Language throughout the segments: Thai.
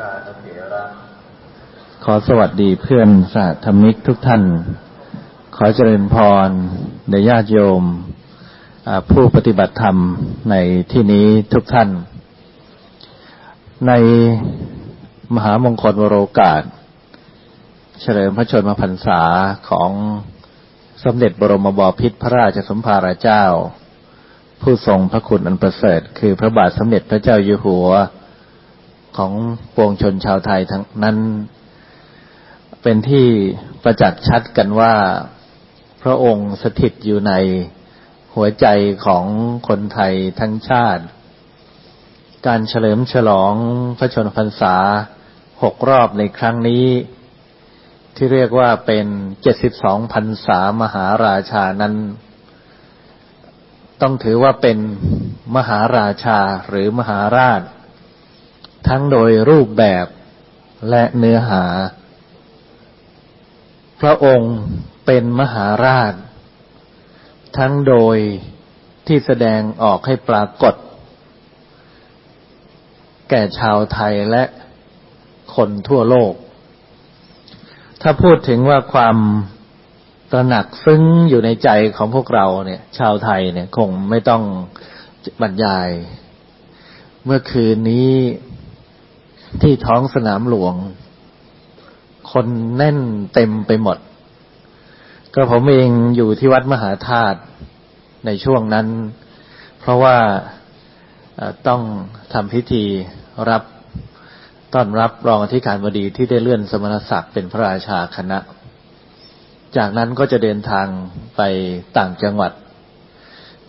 รานุเถระขอสวัสดีเพื่อนสาธมิกทุกท่าน ขอเจริญพรในญาติโยมผู้ปฏิบัติธรรมในที่นี้ทุกท่าน ในมหามงคลวโรกาส เฉลิมพระชนมพรรษาของสมเด็จบรมบพิตรพระราชสมภาราเจ้า ผู้ทรงพระคุณอันประเสริฐ คือพระบาทสมเด็จพระเจ้าอยู่หัว ของปวงชนชาวไทยทั้งนั้น เป็นที่ประจักษ์ชัดกันว่าพระองค์สถิตอยู่ในหัวใจของคนไทยทั้งชาติ การเฉลิมฉลองพระชนพรรษาหกรอบในครั้งนี้ ที่เรียกว่าเป็นเจ็ดสิบสองพรรษามหาราชานั้น ต้องถือว่าเป็นมหาราชาหรือมหาราช ทั้งโดยรูปแบบและเนื้อหา พระองค์เป็นมหาราช ทั้งโดยที่แสดงออกให้ปรากฏ แก่ชาวไทยและคนทั่วโลก ถ้าพูดถึงว่าความตระหนักซึ้งอยู่ในใจของพวกเราเนี่ย ชาวไทยเนี่ยคงไม่ต้องบรรยาย เมื่อคืนนี้ ที่ท้องสนามหลวง คนแน่นเต็มไปหมด ก็ผมเองอยู่ที่วัดมหาธาตุในช่วงนั้น เพราะว่าต้องทำพิธีรับต้อนรับรองอธิการบดีที่ได้เลื่อนสมณศักดิ์เป็นพระราชาคณะ จากนั้นก็จะเดินทางไปต่างจังหวัด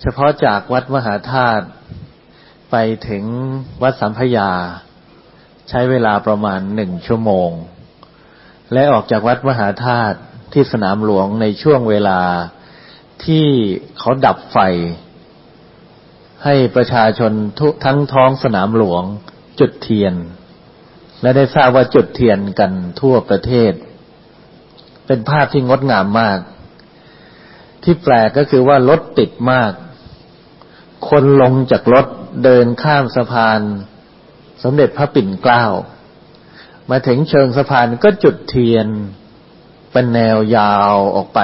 เฉพาะจากวัดมหาธาตุไปถึงวัดสัมพยา ใช้เวลาประมาณหนึ่งชั่วโมง และออกจากวัดมหาธาตุที่สนามหลวงในช่วงเวลาที่เขาดับไฟ ให้ประชาชนทั้งท้องสนามหลวงจุดเทียน และได้ทราบว่าจุดเทียนกันทั่วประเทศ เป็นภาพที่งดงามมาก ที่แปลกก็คือว่ารถติดมาก คนลงจากรถเดินข้ามสะพาน สมเด็จพระปิ่นเกล้า มาถึงเชิงสะพานก็จุดเทียนเป็นแนวยาวออกไป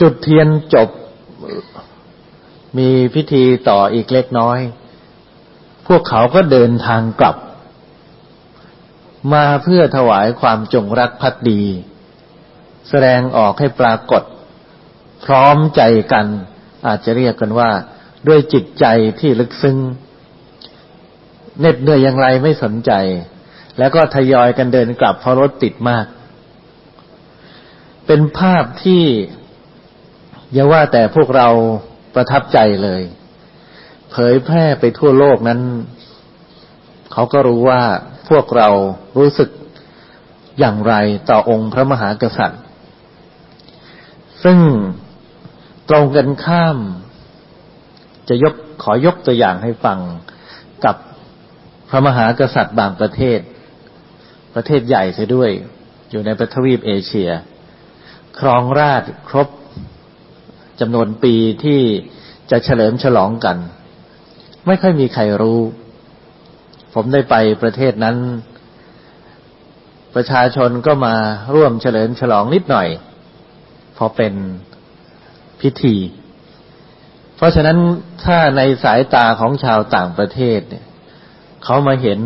จุดเทียนจบมีพิธีต่ออีกเล็กน้อย พวกเขาก็เดินทางกลับ มาเพื่อถวายความจงรักภักดี แสดงออกให้ปรากฏ พร้อมใจกัน อาจจะเรียกกันว่า ด้วยจิตใจที่ลึกซึ้ง เหน็ดเหนื่อยอย่างไรไม่สนใจ แล้วก็ทยอยกันเดินกลับเพราะรถติดมาก เป็นภาพที่อย่าว่าแต่พวกเราประทับใจเลย เผยแพร่ไปทั่วโลกนั้น เขาก็รู้ว่าพวกเรารู้สึกอย่างไรต่อองค์พระมหากษัตริย์ ซึ่งตรงกันข้าม จะยกขอยกตัวอย่างให้ฟังกับ พระมหากษัตริย์บางประเทศ ประเทศใหญ่เสียด้วย อยู่ในประทวีปเอเชีย ครองราชครบจำนวนปีที่จะเฉลิมฉลองกัน ไม่ค่อยมีใครรู้ ผมได้ไปประเทศนั้น ประชาชนก็มาร่วมเฉลิมฉลองนิดหน่อย พอเป็นพิธี เพราะฉะนั้นถ้าในสายตาของชาวต่างประเทศเนี่ย เขามาเห็น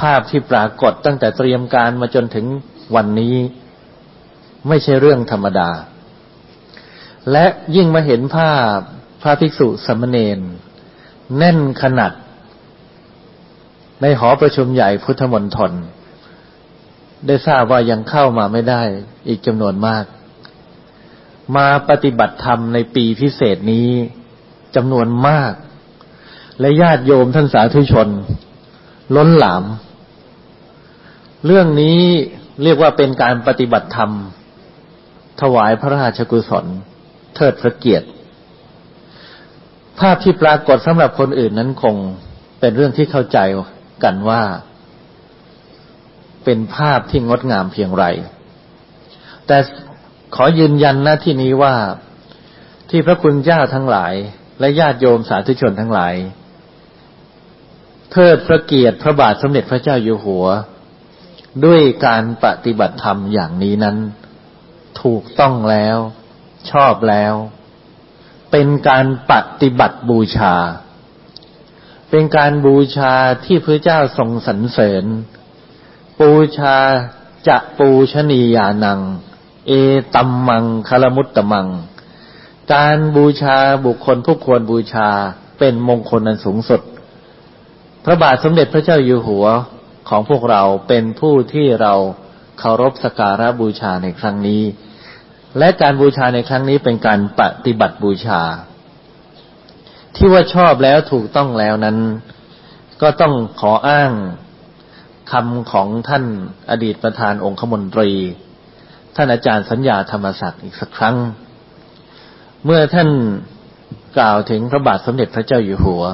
ภาพที่ปรากฏตั้งแต่เตรียมการมาจนถึงวันนี้ ไม่ใช่เรื่องธรรมดา และยิ่งมาเห็นภาพพระภิกษุสมณเณรแน่นขนาดในหอประชุมใหญ่พุทธมณฑลได้ทราบว่ายังเข้ามาไม่ได้อีกจำนวนมาก มาปฏิบัติธรรมในปีพิเศษนี้จำนวนมาก และญาติโยมท่านสาธุชน ล้นหลาม เรื่องนี้เรียกว่าเป็นการปฏิบัติธรรม ถวายพระราชกุศล เทิดพระเกียรติ ภาพที่ปรากฏสำหรับคนอื่นนั้นคงเป็นเรื่องที่เข้าใจกันว่า เป็นภาพที่งดงามเพียงไร แต่ขอยืนยันหน้าที่นี้ว่าที่พระคุณเจ้าทั้งหลาย และญาติโยมสาธุชนทั้งหลาย เทิดพระเกียรติพระบาทสมเด็จพระเจ้าอยู่หัว ด้วยการปฏิบัติธรรมอย่างนี้นั้น ถูกต้องแล้ว ชอบแล้ว เป็นการปฏิบัติบูชา เป็นการบูชาที่พระเจ้าทรงสรรเสริญปูชาจะปูชนียานัง เอตัมมังคารมุตตมัง การบูชาบุคคลผู้ควรบูชาเป็นมงคลอันสูงสุด พระบาทสมเด็จพระเจ้าอยู่หัวของพวกเราเป็นผู้ที่เราเคารพสกการะบูชาในครั้งนี้ และการบูชาในครั้งนี้เป็นการปฏิบัติบูชา ที่ว่าชอบแล้วถูกต้องแล้วนั้น ก็ต้องขออ้างคำของท่านอดีตประธานองคมนตรี ท่านอาจารย์สัญญาธรรมศักดิ์อีกสักครั้ง เมื่อท่านกล่าวถึงพระบาทสมเด็จพระเจ้าอยู่หัว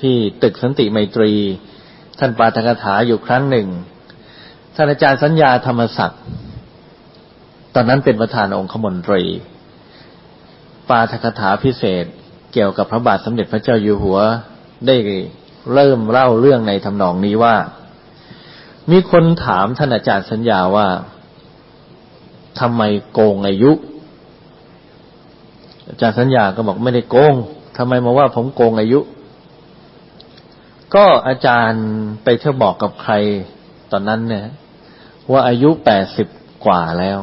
ที่ตึกสันติไมตรี ท่านปาฐกถาอยู่ครั้งหนึ่ง ท่านอาจารย์สัญญาธรรมศักดิ์ตอนนั้นเป็นประธานองคมนตรี ปาฐกถาพิเศษเกี่ยวกับพระบาทสมเด็จพระเจ้าอยู่หัวได้เริ่มเล่าเรื่องในทำนองนี้ว่า มีคนถามท่านอาจารย์สัญญาว่าทำไมโกงอายุ อาจารย์สัญญาก็บอกไม่ได้โกงทำไมมาว่าผมโกงอายุ ก็อาจารย์ไปเที่ยวบอกกับใครตอนนั้นเนี่ย ว่าอายุแปดสิบกว่าแล้ว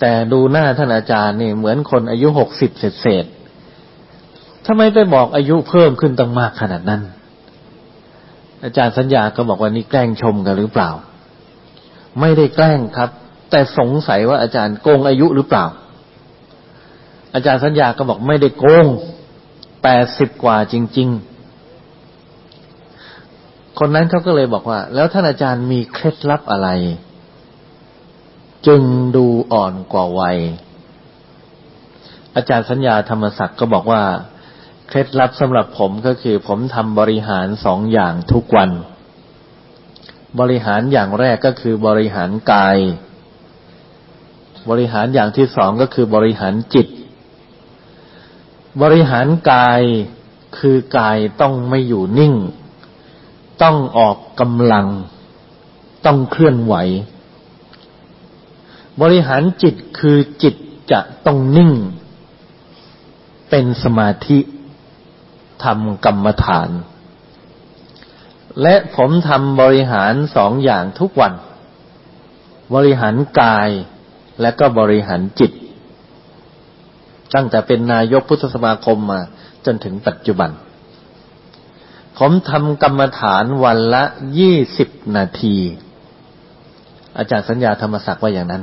แต่ดูหน้าท่านอาจารย์นี่เหมือนคนอายุหกสิบเศษทำไมไปบอกอายุเพิ่มขึ้นตั้งมากขนาดนั้น อาจารย์สัญญาก็บอกว่านี่แกล้งชมกันหรือเปล่า ไม่ได้แกล้งครับ แต่สงสัยว่าอาจารย์โกงอายุหรือเปล่า อาจารย์สัญญาก็บอกไม่ได้โกงแปดสิบกว่าจริง ๆ คนนั้นเขาก็เลยบอกว่า แล้วท่านอาจารย์มีเคล็ดลับอะไร จึงดูอ่อนกว่าวัย อาจารย์สัญญาธรรมศักดิ์ก็บอกว่า เคล็ดลับสำหรับผมก็คือผมทำบริหารสองอย่างทุกวัน บริหารอย่างแรกก็คือบริหารกาย บริหารอย่างที่สองก็คือบริหารจิต บริหารกายคือกายต้องไม่อยู่นิ่ง ต้องออกกำลัง ต้องเคลื่อนไหว บริหารจิตคือจิตจะต้องนิ่ง เป็นสมาธิทำกรรมฐาน และผมทำบริหารสองอย่างทุกวัน บริหารกายและก็บริหารจิต ตั้งแต่เป็นนายกพุทธสมาคมมาจนถึงปัจจุบัน ผมทำกรรมฐานวันละยี่สิบนาที อาจารย์สัญญาธรรมศักดิ์ว่าอย่างนั้น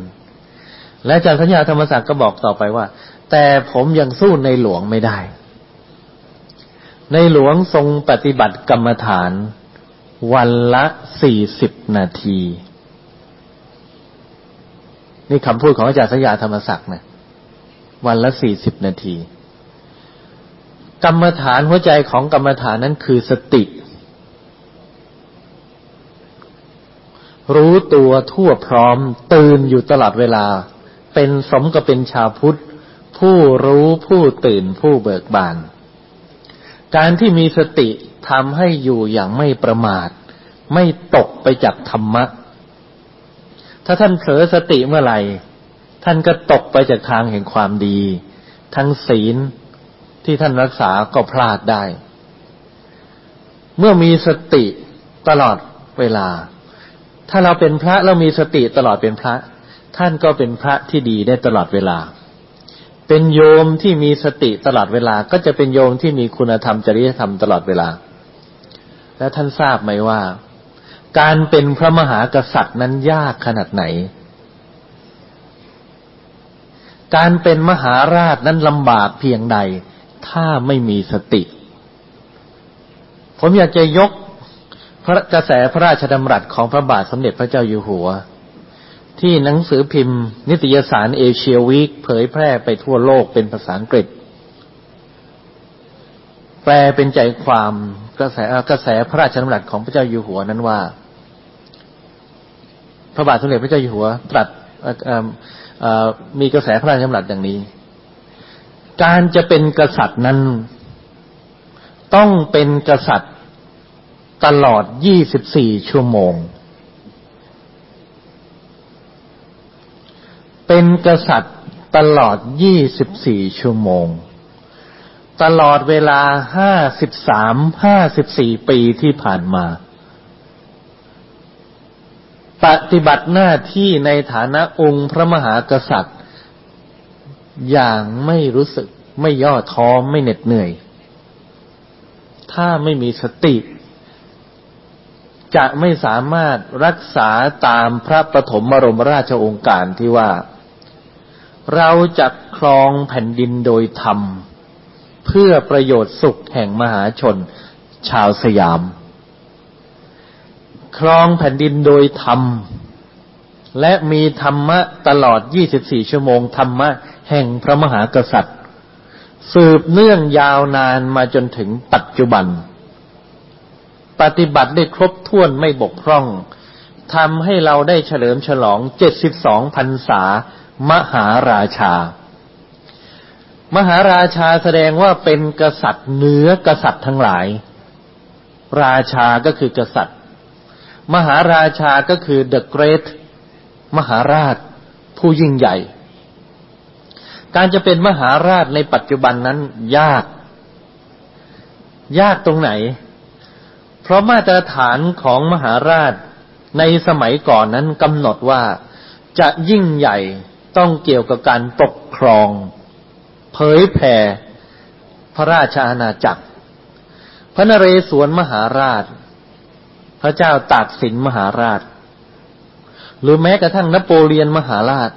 และอาจารย์สัญญาธรรมศักดิ์ก็บอกต่อไปว่า แต่ผมยังสู้ในหลวงไม่ได้ ในหลวงทรงปฏิบัติกรรมฐาน วันละสี่สิบนาที นี่คำพูดของอาจารย์สยาธรรมศักดิ์นะวันละสี่สิบนาที กรรมฐานหัวใจของกรรมฐานนั้นคือสติ รู้ตัวทั่วพร้อม ตื่นอยู่ตลอดเวลา เป็นสมกับเป็นชาวพุทธ ผู้รู้ผู้ตื่นผู้เบิกบาน การที่มีสติทำให้อยู่อย่างไม่ประมาท ไม่ตกไปจากธรรมะ ถ้าท่านเผลอสติเมื่อไหร่ ท่านก็ตกไปจากทางแห่งความดี ทั้งศีล ที่ท่านรักษาก็พลาดได้ เมื่อมีสติตลอดเวลา ถ้าเราเป็นพระแล้วมีสติตลอดเป็นพระ ท่านก็เป็นพระที่ดีได้ตลอดเวลา เป็นโยมที่มีสติตลอดเวลา ก็จะเป็นโยมที่มีคุณธรรมจริยธรรมตลอดเวลา และท่านทราบไหมว่า การเป็นพระมหากษัตริย์นั้นยากขนาดไหนการเป็นมหาราชนั้นลำบากเพียงใด ถ้าไม่มีสติ ผมอยากจะยกพระกระแสพระราชดำรัสของพระบาทสมเด็จพระเจ้าอยู่หัว ที่หนังสือพิมพ์ นิตยสารเอเชียวีคเผยแพร่ไปทั่วโลกเป็นภาษาอังกฤษ แปลเป็นใจความกระแสกระแสพระราชดำรัสของพระเจ้าอยู่หัวนั้นว่า พระบาทสมเด็จพระเจ้าอยู่หัวตรัสมีกระแสพระราชดำรัสอย่างนี้ การจะเป็นกษัตริย์นั้น ต้องเป็นกษัตริย์ตลอด 24 ชั่วโมง เป็นกษัตริย์ตลอด 24 ชั่วโมง ตลอดเวลา 53 54 ปีที่ผ่านมา ปฏิบัติหน้าที่ในฐานะองค์พระมหากษัตริย์ อย่างไม่รู้สึก ไม่ย่อท้อไม่เหน็ดเหนื่อย ถ้าไม่มีสติ จะไม่สามารถรักษาตามพระปฐมบรมราชองค์การที่ว่า เราจะครองแผ่นดินโดยธรรม เพื่อประโยชน์สุขแห่งมหาชน ชาวสยาม ครองแผ่นดินโดยธรรม และมีธรรมะตลอด 24 ชั่วโมง ธรรมะแห่งพระมหากษัตริย์ สืบเนื่องยาวนานมาจนถึงปัจจุบัน ปฏิบัติได้ครบถ้วนไม่บกพร่องทำให้เราได้เฉลิมฉลอง 72พรรษามหาราชา มหาราชาแสดงว่าเป็นกษัตริย์เหนือกษัตริย์ทั้งหลาย ราชาก็คือกษัตริย์ มหาราชาก็คือ the great มหาราช ผู้ยิ่งใหญ่ การจะเป็นมหาราชในปัจจุบันนั้นยาก ยากตรงไหน เพราะมาตรฐานของมหาราชในสมัยก่อนนั้นกำหนดว่าจะยิ่งใหญ่ต้องเกี่ยวกับการปกครอง เผยแผ่พระราชอาณาจักร พระนเรศวรมหาราช พระเจ้าตากสินมหาราช หรือแม้กระทั่งนโปเลียนมหาราช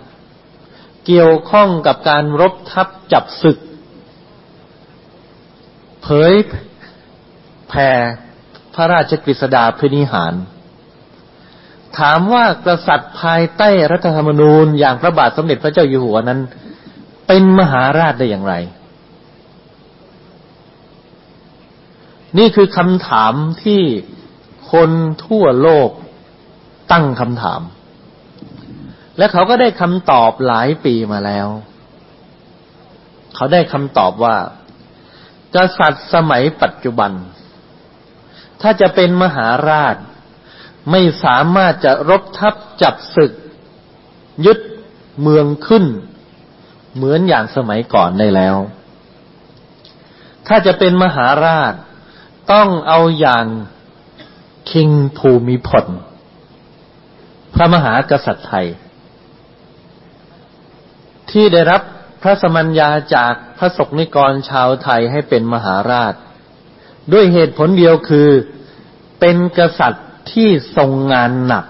เกี่ยวข้องกับการรบทับจับศึก เผยแผ่พระราชกฤษดาพินิหาร ถามว่ากษัตริย์ภายใต้รัฐธรรมนูญอย่างพระบาทสมเด็จพระเจ้าอยู่หัวนั้น เป็นมหาราชได้อย่างไร นี่คือคำถามที่คนทั่วโลกตั้งคำถาม และเขาก็ได้คำตอบหลายปีมาแล้ว เขาได้คำตอบว่ากษัตริย์สมัยปัจจุบัน ถ้าจะเป็นมหาราช ไม่สามารถจะรบทับจับศึก ยึดเมืองขึ้น เหมือนอย่างสมัยก่อนได้แล้ว ถ้าจะเป็นมหาราช ต้องเอาอย่างคิงภูมิพลพระมหากษัตริย์ไทย ที่ได้รับพระสมัญญาจากพระศกนิกรชาวไทยให้เป็นมหาราช ด้วยเหตุผลเดียวคือเป็นกษัตริย์ที่ทรงงานหนัก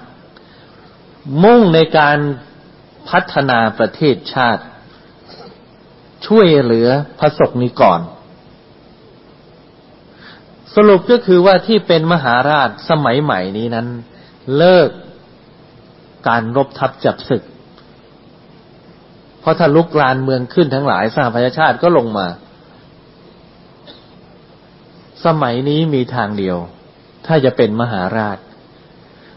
มุ่งในการพัฒนาประเทศชาติ ช่วยเหลือพระศกนิกรสรุปก็คือว่าที่เป็นมหาราชสมัยใหม่นี้นั้น เลิกการรบทับจับศึก เพราะถ้าลุกลานเมืองขึ้นทั้งหลายสหประชาชาติก็ลงมา สมัยนี้มีทางเดียว ถ้าจะเป็นมหาราช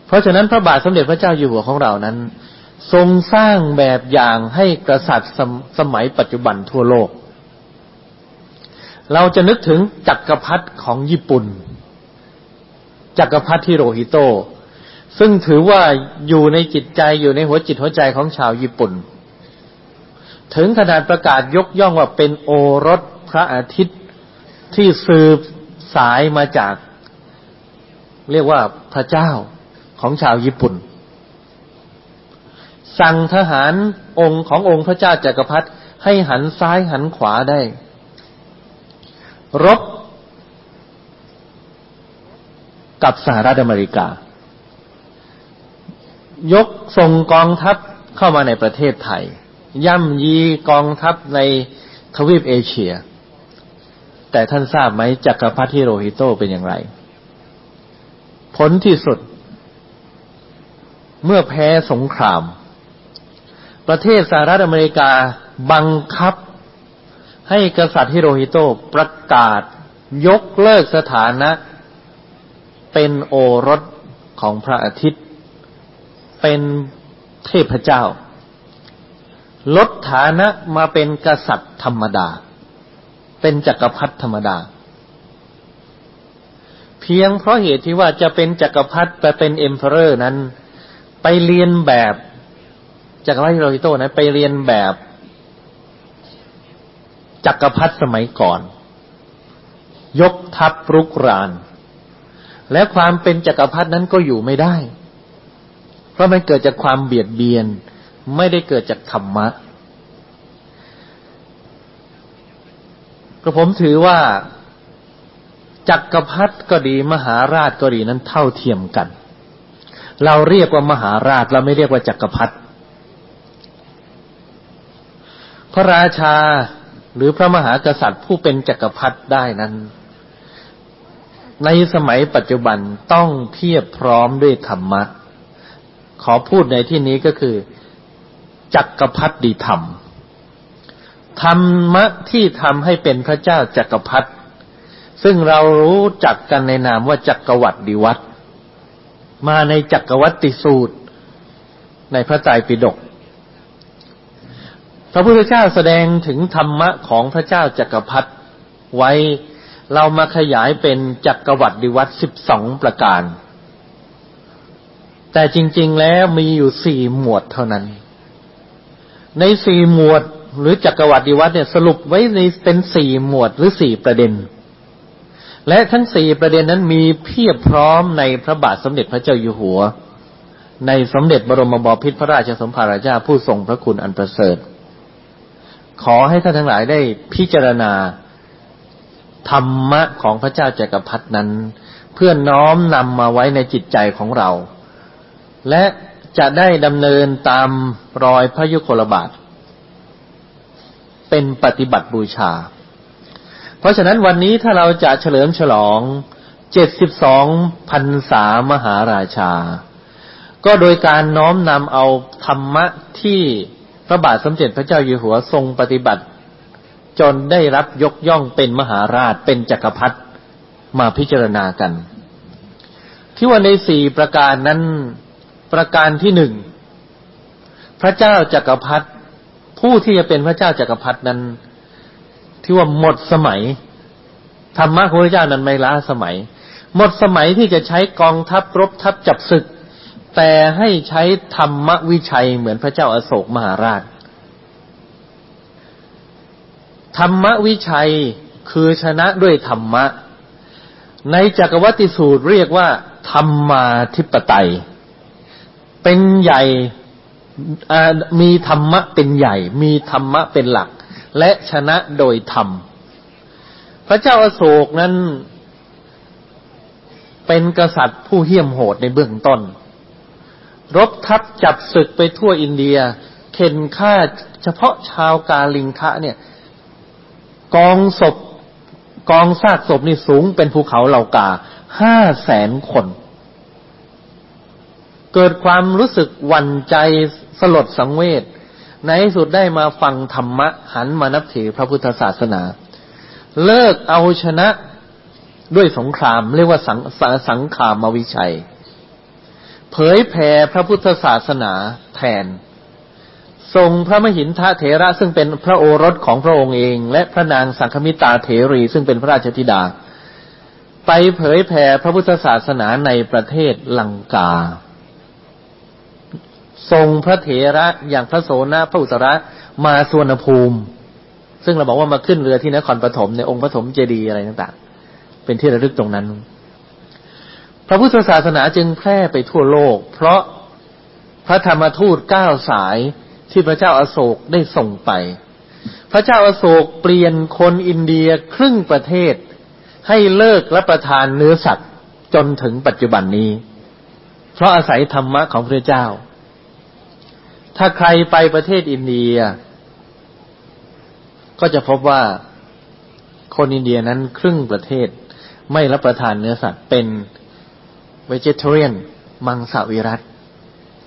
เพราะฉะนั้นพระบาทสมเด็จพระเจ้าอยู่หัวของเรานั้น ทรงสร้างแบบอย่างให้กษัตริย์สมสมัยปัจจุบันทั่วโลก เราจะนึกถึงจักรพรรดิของญี่ปุ่น จักรพรรดิฮิโรฮิโตซึ่งถือว่าอยู่ในจิตใจอยู่ในหัวจิตหัวใจของชาวญี่ปุ่น ถึงขนาดประกาศยกย่องว่าเป็นโอรสพระอาทิตย์ที่สืบสายมาจาก เรียกว่าพระเจ้าของชาวญี่ปุ่น สั่งทหารองค์ขององค์พระเจ้าจากักรพรรดิให้หันซ้ายหันขวาได้ รบกับสหรัฐอเมริกา ยกส่งกองทัพเข้ามาในประเทศไทย ย่ำยีกองทัพในทวีปเอเชีย แต่ท่านทราบไหมจักรพรรดิฮิโรฮิโตเป็นอย่างไร ผลที่สุด เมื่อแพ้สงคราม ประเทศสหรัฐอเมริกาบังคับให้กษัตริย์ฮิโรฮิโตประกาศยกเลิกสถานะ เป็นโอรสของพระอาทิตย์ เป็นเทพเจ้า ลดฐานะมาเป็นกษัตริย์ธรรมดา เป็นจักรพรรดิธรรมดา เพียงเพราะเหตุที่ว่าจะเป็นจักรพรรดิไปเป็น emperor นั้น ไปเลียนแบบจักรพรรดิฮิโรฮิโตนะไปเลียนแบบจักรพรรดิสมัยก่อน ยกทัพรุกราน และความเป็นจักรพรรดินั้นก็อยู่ไม่ได้ เพราะมันเกิดจากความเบียดเบียน ไม่ได้เกิดจากธรรมะก็ผมถือว่าจักรพรรดิก็ดีมหาราชก็ดีนั้นเท่าเทียมกัน เราเรียกว่ามหาราชเราไม่เรียกว่าจักรพรรดิพระราชาหรือพระมหากษัตริย์ผู้เป็นจักรพรรดิได้นั้น ในสมัยปัจจุบันต้องเพียบพร้อมด้วยธรรมะ ขอพูดในที่นี้ก็คือ จักรพรรดิธรรม ธรรมะที่ทำให้เป็นพระเจ้าจักรพรรดิซึ่งเรารู้จักกันในนามว่าจักรวรรดิวัตมาในจักรวัติสูตร ในพระไตรปิฎกพระพุทธเจ้าแสดงถึงธรรมะของพระเจ้าจักรพรรดิไว้เรามาขยายเป็นจักรวรรดิวัตสิบสองประการ แต่จริง ๆแล้วมีอยู่สี่หมวดเท่านั้น ในสี่หมวดหรือจักรวรรดิวัตเนี่ยสรุปไว้ในเป็นสี่หมวดหรือสี่ประเด็น และทั้งสี่ประเด็นนั้นมีเพียบพร้อมในพระบาทสมเด็จพระเจ้าอยู่หัว ในสมเด็จบรมบพิตรพระราชสมภารเจ้าผู้ทรงพระคุณอันประเสริฐ ขอให้ท่านทั้งหลายได้พิจารณาธรรมะของพระเจ้าจักรพรรดินั้น เพื่อน้อมนำมาไว้ในจิตใจของเรา และ จะได้ดำเนินตามรอยพระยุคลบาท เป็นปฏิบัติบูชา เพราะฉะนั้นวันนี้ถ้าเราจะเฉลิมฉลองเจ็ดสิบสองพันษามหาราชา ก็โดยการน้อมนำเอาธรรมะที่พระบาทสมเด็จพระเจ้าอยู่หัวทรงปฏิบัติ จนได้รับยกย่องเป็นมหาราชเป็นจักรพรรดิมาพิจารณากัน ที่ว่าในสี่ประการนั้น ประการที่หนึ่งพระเจ้าจักรพรรดิผู้ที่จะเป็นพระเจ้าจักรพรรดินั้น ที่ว่าหมดสมัยธรรมะของพระเจ้านั้นไม่ล้าสมัย หมดสมัยที่จะใช้กองทัพรบทัพจับศึก แต่ให้ใช้ธรรมวิชัยเหมือนพระเจ้าอาโศกมหาราช ธรรมวิชัยคือชนะด้วยธรรมะ ในจักรวัติสูตรเรียกว่า ธรรมาธิปไตย เป็นใหญ่มีธรรมะเป็นใหญ่ มีธรรมะเป็นหลัก และชนะโดยธรรม พระเจ้าอาโศกนั้น เป็นกษัตริย์ผู้เหี้ยมโหดในเบื้องต้น รบทัพจับศึกไปทั่วอินเดีย เข็นฆ่าเฉพาะชาวกาลิงคะเนี่ย กองศพกองซากศพนี่สูงเป็นภูเขาเหล่ากาห้าแสนคน เกิดความรู้สึกหวั่นใจสลดสังเวชในสุดได้มาฟังธรรมะ หันมานับถือพระพุทธศาสนา เลิกเอาชนะด้วยสงคราม เรียกว่าสังสสังขามวิชัย เผยแผ่พระพุทธศาสนาแทน ทรงพระมหินทะเถระซึ่งเป็นพระโอรสของพระองค์เอง และพระนางสังคมิตาเถรี ซึ่งเป็นพระราชธิดา ไปเผยแผ่พระพุทธศาสนาในประเทศลังกา ทรงพระเถระอย่างพระโสนพระอุตระมาสวนภูมิ ซึ่งเราบอกว่ามาขึ้นเรือที่นครปฐมในองค์ปฐมเจดีอะไรต่างๆ เป็นที่ระลึกตรงนั้น พระพุทธศาสนาจึงแพร่ไปทั่วโลก เพราะพระธรรมทูตเก้าสายที่พระเจ้าอาโศกได้ส่งไป พระเจ้าอาโศกเปลี่ยนคนอินเดียครึ่งประเทศ ให้เลิกรับประทานเนื้อสัตว์จนถึงปัจจุบันนี้ เพราะอาศัยธรรมะของพระเจ้า ถ้าใครไปประเทศอินเดีย ก็จะพบว่าคนอินเดียนั้นครึ่งประเทศไม่รับประทานเนื้อสัตว์เป็น vegetarian มังสวิรัต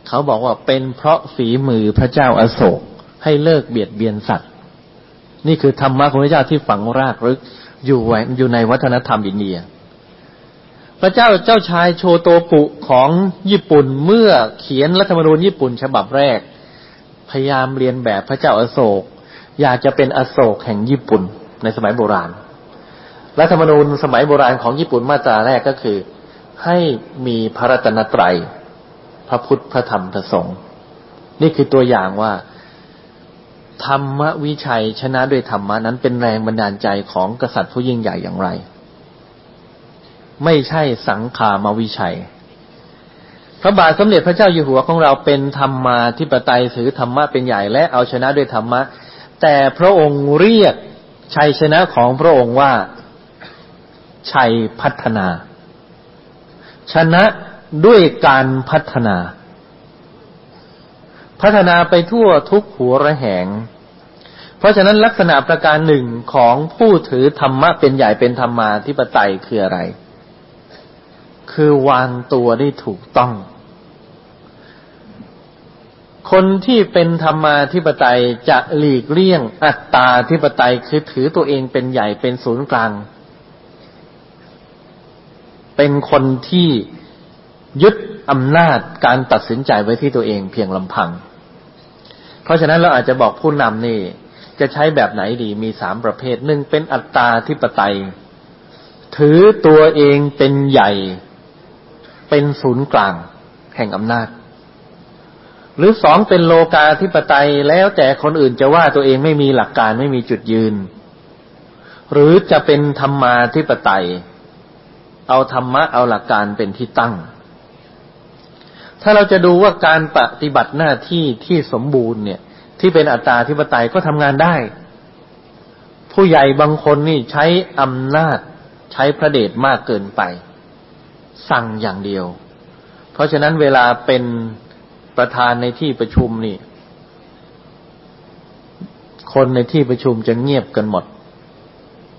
เขาบอกว่าเป็นเพราะฝีมือพระเจ้าอาโศกให้เลิกเบียดเบียนสัตว์ นี่คือธรรมะของพระเจ้าที่ฝังรากลึกอยู่ไว้อยู่ในวัฒนธรรมอินเดีย พระเจ้าเจ้าชายโชโตปุของญี่ปุ่นเมื่อเขียนรัฐธรรมนูญญี่ปุ่นฉบับแรก พยายามเรียนแบบพระเจ้าอาโศก อยากจะเป็นอโศกแห่งญี่ปุ่นในสมัยโบราณ รัฐธรรมนูญสมัยโบราณของญี่ปุ่นมาตราแรกก็คือ ให้มีพระรัตนตรัย พระพุทธพระธรรมพระสงฆ์นี่คือตัวอย่างว่า ธรรมวิชัยชนะด้วยธรรมนั้นเป็นแรงบันดาลใจของกษัตริย์ผู้ยิ่งใหญ่อย่างไร ไม่ใช่สังขามาวิชัย พระบาทสมเด็จพระเจ้าอยู่หัวของเราเป็นธรรมมาธิปไตยถือธรรมะเป็นใหญ่และเอาชนะด้วยธรรมะ แต่พระองค์เรียกชัยชนะของพระองค์ว่าชัยพัฒนา ชนะด้วยการพัฒนา พัฒนาไปทั่วทุกหัวระแหง เพราะฉะนั้นลักษณะประการหนึ่งของผู้ถือธรรมะเป็นใหญ่เป็นธรรมาธิปไตยคืออะไร คือวางตัวได้ถูกต้อง คนที่เป็นธรรมาธิปไตยจะหลีกเลี่ยงอัตตาธิปไตยคือถือตัวเองเป็นใหญ่เป็นศูนย์กลาง เป็นคนที่ยึดอำนาจการตัดสินใจไว้ที่ตัวเองเพียงลำพัง เพราะฉะนั้นเราอาจจะบอกผู้นำนี่ จะใช้แบบไหนดีมีสามประเภทหนึ่งเป็นอัตตาธิปไตย ถือตัวเองเป็นใหญ่ เป็นศูนย์กลาง แห่งอำนาจ หรือสองเป็นโลกาธิปไตยแล้วแต่คนอื่นจะว่าตัวเองไม่มีหลักการไม่มีจุดยืน หรือจะเป็นธรรมาธิปไตย เอาธรรมะเอาหลักการเป็นที่ตั้ง ถ้าเราจะดูว่าการปฏิบัติหน้าที่ที่สมบูรณ์เนี่ย ที่เป็นอัตตาธิปไตยก็ทำงานได้ ผู้ใหญ่บางคนนี่ใช้อำนาจใช้พระเดชมากเกินไป สั่งอย่างเดียว เพราะฉะนั้นเวลาเป็น ประธานในที่ประชุมนี่ คนในที่ประชุมจะเงียบกันหมด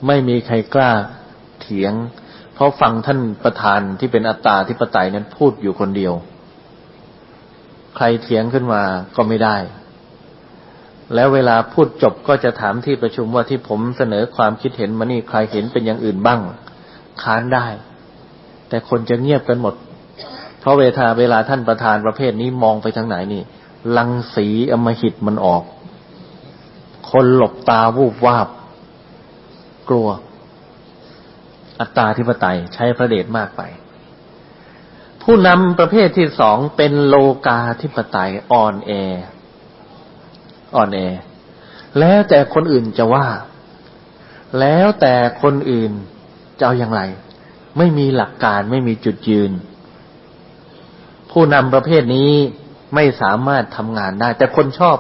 ไม่มีใครกล้าเถียง เพราะฟังท่านประธานที่เป็นอัตตาที่ปไตยนั้นพูดอยู่คนเดียว ใครเถียงขึ้นมาก็ไม่ได้ แล้วเวลาพูดจบก็จะถามที่ประชุมว่าที่ผมเสนอความคิดเห็นมานี่ใครเห็นเป็นอย่างอื่นบ้าง ค้านได้ แต่คนจะเงียบกันหมด เพราะเวลาเวลาท่านประธานประเภทนี้มองไปทางไหนนี่ ลังสีอมหิตมันออก คนหลบตาวูบวาบ กลัว อัตตาธิปไตยใช้พระเดชมากไป ผู้นำประเภทที่สองเป็นโลกาธิปไตยอ่อนแออ่อนแอ แล้วแต่คนอื่นจะว่า แล้วแต่คนอื่นจะเอาอย่างไร ไม่มีหลักการไม่มีจุดยืน ผู้นำประเภทนี้ไม่สามารถทำงานได้ แต่คนชอบ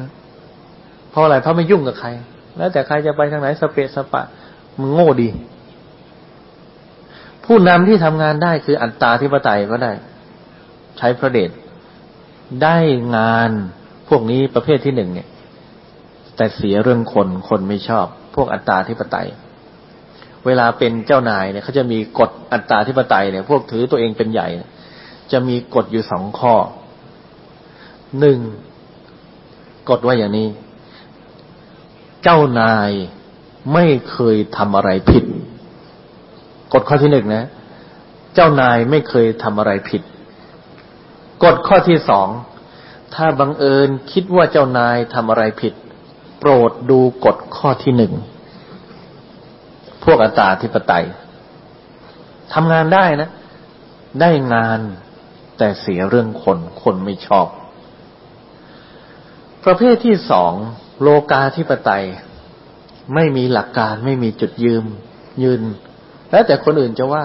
นะเพราะอะไรเพราะไม่ยุ่งกับใคร แล้วแต่ใครจะไปทางไหนสเปะสปะมันโง่ดี ผู้นำที่ทำงานได้คืออัตตาธิปไตยก็ได้ ใช้พระเดชได้งานพวกนี้ประเภทที่หนึ่งเนี่ย แต่เสียเรื่องคนคนไม่ชอบ พวกอัตตาธิปไตย เวลาเป็นเจ้านายเนี่ยเขาจะมีกฎอัตตาธิปไตยเนี่ย พวกถือตัวเองเป็นใหญ่ จะมีกฎอยู่สองข้อ หนึ่งกฎว่าอย่างนี้ เจ้านายไม่เคยทำอะไรผิด กฎข้อที่หนึ่งนะ เจ้านายไม่เคยทำอะไรผิด กฎข้อที่สอง ถ้าบังเอิญคิดว่าเจ้านายทำอะไรผิด โปรดดูกฎข้อที่หนึ่ง พวกอัตตาธิปไตยทำงานได้นะ ได้งาน แต่เสียเรื่องคน คนไม่ชอบ ประเภทที่สองโลกาธิปไตย ไม่มีหลักการไม่มีจุดยืม ยืน แล้วแต่คนอื่นจะว่า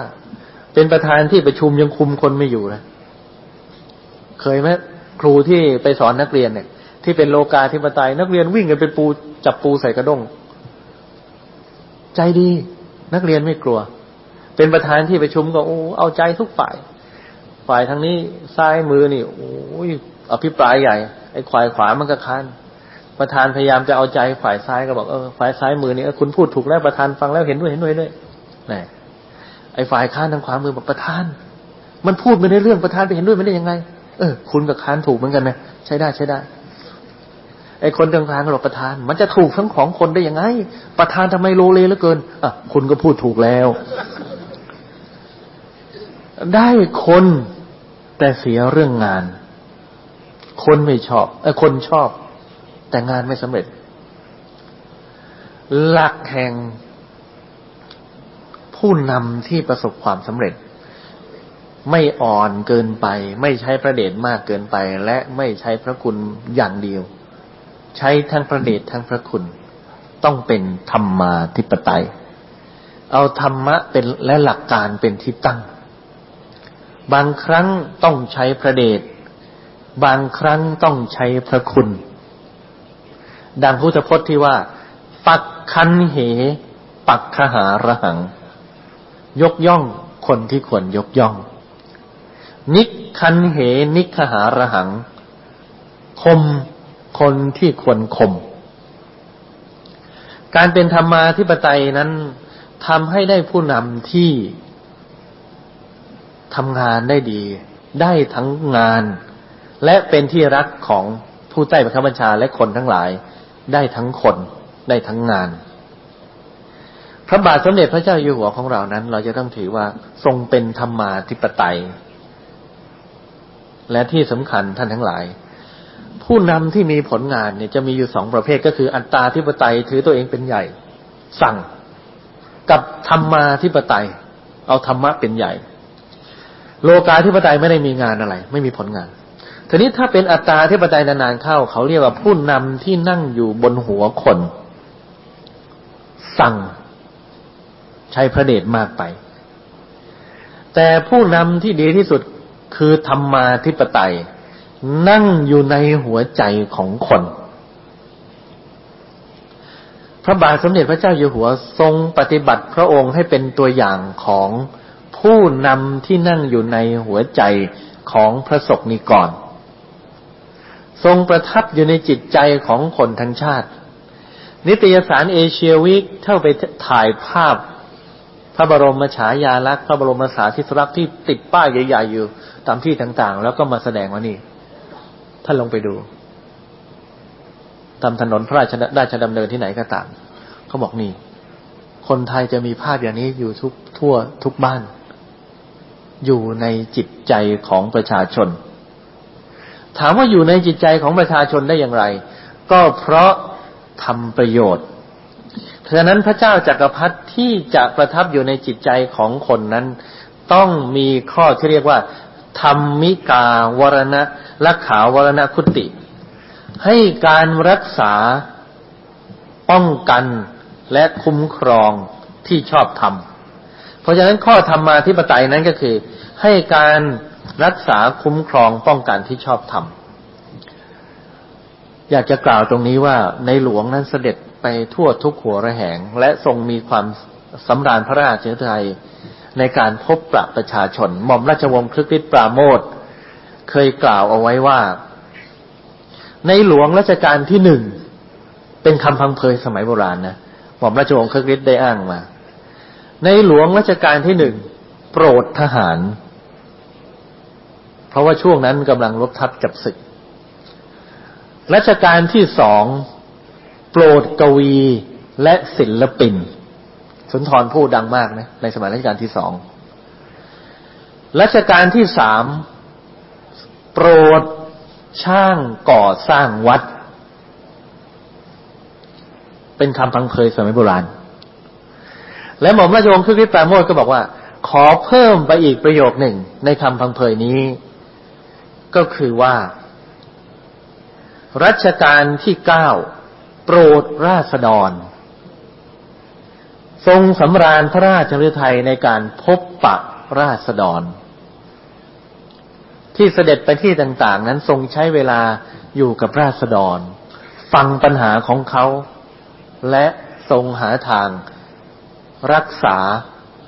เป็นประธานที่ประชุมยังคุมคนไม่อยู่นะเคยไหมครูที่ไปสอนนักเรียนเนี่ย ที่เป็นโลกาธิปไตย นักเรียนวิ่งกันเป็นปูจับปูใส่กระด้งใจดี นักเรียนไม่กลัว เป็นประธานที่ประชุมก็โอ้เอาใจทุกฝ่าย ฝ่ายทางนี้ซ้ายมือนี่โอ้ยอภิปรายใหญ่ไอ้ควายขวามันก็ค้านประธานพยายามจะเอาใจฝ่ายซ้ายก็บอกเออฝ่ายซ้ายมือนี่คุณพูดถูกแล้วประธานฟังแล้วเห็นด้วยเห็นด้วยด้วยนี่ไอ้ฝ่ายค้านทางขวามือบอกประธาน มันพูดไม่ได้เรื่องประธานไปเห็นด้วยไม่ได้ยังไง เออ คุณกับค้านถูกเหมือนกันนะใช้ได้ใช้ได้ไอ้คนกลางๆก็บอกประธาน มันจะถูกทั้งของคนได้ยังไง ประธานทำไมโลเลเหลือเกินอะคุณก็พูดถูกแล้ว ได้คน แต่เสียเรื่องงาน คนไม่ชอบเออคนชอบ แต่งานไม่สำเร็จ หลักแห่งผู้นำที่ประสบความสำเร็จ ไม่อ่อนเกินไป ไม่ใช้พระเดชมากเกินไป และไม่ใช้พระคุณอย่างเดียว ใช้ทั้งพระเดชทั้งพระคุณ ต้องเป็นธรรมาธิปไตย เอาธรรมะเป็นและหลักการเป็นที่ตั้ง บางครั้งต้องใช้พระเดช บางครั้งต้องใช้พระคุณ ดังพุทธพจน์ที่ว่า ปักคันเห ปักขหาระหัง ยกย่องคนที่ควรยกย่อง นิคันเห นิขหาระหัง คมคนที่ควรคม การเป็นธรรมาธิปไตยนั้นทำให้ได้ผู้นำที่ ทำงานได้ดี ได้ทั้งงาน และเป็นที่รักของผู้ใต้บังคับบัญชาและคนทั้งหลาย ได้ทั้งคนได้ทั้งงาน พระบาทสมเด็จพระเจ้าอยู่หัวของเรานั้น เราจะต้องถือว่าทรงเป็นธรรมาธิปไตย และที่สำคัญท่านทั้งหลาย ผู้นำที่มีผลงานเนี่ยจะมีอยู่สองประเภทก็คือ อัตตาธิปไตยถือตัวเองเป็นใหญ่ สั่ง กับธรรมาธิปไตย เอาธรรมะเป็นใหญ่ โลกาธิปไตยไม่ได้มีงานอะไร ไม่มีผลงานทีนี้ถ้าเป็นอัตตาที่ปไตยนานๆเข้า เขาเรียกว่าผู้นำที่นั่งอยู่บนหัวคน สั่งใช้พระเดชมากไป แต่ผู้นำที่ดีที่สุดคือธรรมาธิปไตย นั่งอยู่ในหัวใจของคน พระบาทสมเด็จพระเจ้าอยู่หัวทรงปฏิบัติพระองค์ให้เป็นตัวอย่างของ ผู้นำที่นั่งอยู่ในหัวใจของพระศกนิกร ทรงประทับอยู่ในจิตใจของคนทั้งชาติ นิตยสารเอเชียวิกเท่าไปถ่ายภาพ พระบรมฉายาลักษณ์พระบรมสารีสลักษณ์ที่ติดป้ายใหญ่ๆอยู่ตามที่ต่างๆ แล้วก็มาแสดงว่านี่ท่านลงไปดูตามถนนพระราชราชดำเนินที่ไหนก็ตามเขาบอกนี่ คนไทยจะมีภาพอย่างนี้อยู่ทุกทั่วทุกบ้าน อยู่ในจิตใจของประชาชน ถามว่าอยู่ในจิตใจของประชาชนได้อย่างไร ก็เพราะทำประโยชน์ฉะนั้นพระเจ้าจากักรพรรดิที่จะประทับอยู่ในจิตใจของคนนั้น ต้องมีข้อที่เรียกว่า ธรรมิกาวรณะรักขาวรณะคุติ ให้การรักษาป้องกันและคุ้มครองที่ชอบทำ เพราะฉะนั้นข้อธรรมาธิปไตยนั้นก็คือ ให้การรักษาคุ้มครองป้องกันที่ชอบทำอยากจะกล่าวตรงนี้ว่าในหลวงนั้นเสด็จไปทั่วทุกหัวระแหง และทรงมีความสำราญพระราชไทยในการพบปะประชาชนหม่อมราชวงศ์คลึกฤทธิ์ปราโมทเคยกล่าวเอาไว้ว่า ในหลวงรัชกาลที่หนึ่งเป็นคำพังเพยสมัยโบราณนะหม่อมราชวงศ์คลึกฤทธิ์ได้อ้างมา ในหลวงรัชกาลที่หนึ่งโปรดทหาร เพราะว่าช่วงนั้นกำลังลบทับจับศึกรัชกาลที่สองโปรดกวีและศิลปิน สุนทรพูดดังมากนะ ในสมัยรัชกาลที่สองรัชกาลที่สามโปรดช่างก่อสร้างวัด เป็นคำพังเพยสมัยโบราณ และหม่อมราชวงศ์คึกฤทธิ์ปราโมทก็บอกว่า ขอเพิ่มไปอีกประโยคหนึ่งในคำพังเพยนี้ ก็คือว่า รัชกาลที่เก้าโปรดราษฎร ทรงสำราญพระราชฤทัยในการพบปะราษฎร ที่เสด็จไปที่ต่าง ๆ นั้นทรงใช้เวลาอยู่กับราษฎร ฟังปัญหาของเขา และทรงหาทาง รักษา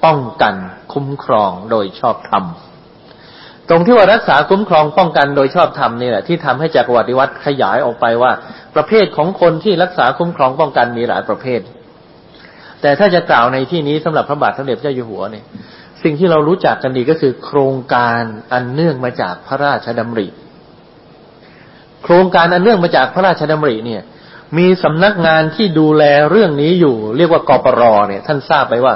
ป้องกันคุ้มครองโดยชอบธรรม ตรงที่ว่ารักษาคุ้มครองป้องกันโดยชอบธรรมนี่แหละที่ทำให้จักรวรรดิวัตรขยายออกไปว่า ประเภทของคนที่รักษาคุ้มครองป้องกันมีหลายประเภท แต่ถ้าจะกล่าวในที่นี้สำหรับพระบาทสมเด็จพระเจ้าอยู่หัวเนี่ยสิ่งที่เรารู้จักกันดีก็คือโครงการอันเนื่องมาจากพระราชดำริ โครงการอันเนื่องมาจากพระราชดำริเนี่ย มีสำนักงานที่ดูแลเรื่องนี้อยู่ เรียกว่ากปรเนี่ย ท่านทราบไปว่า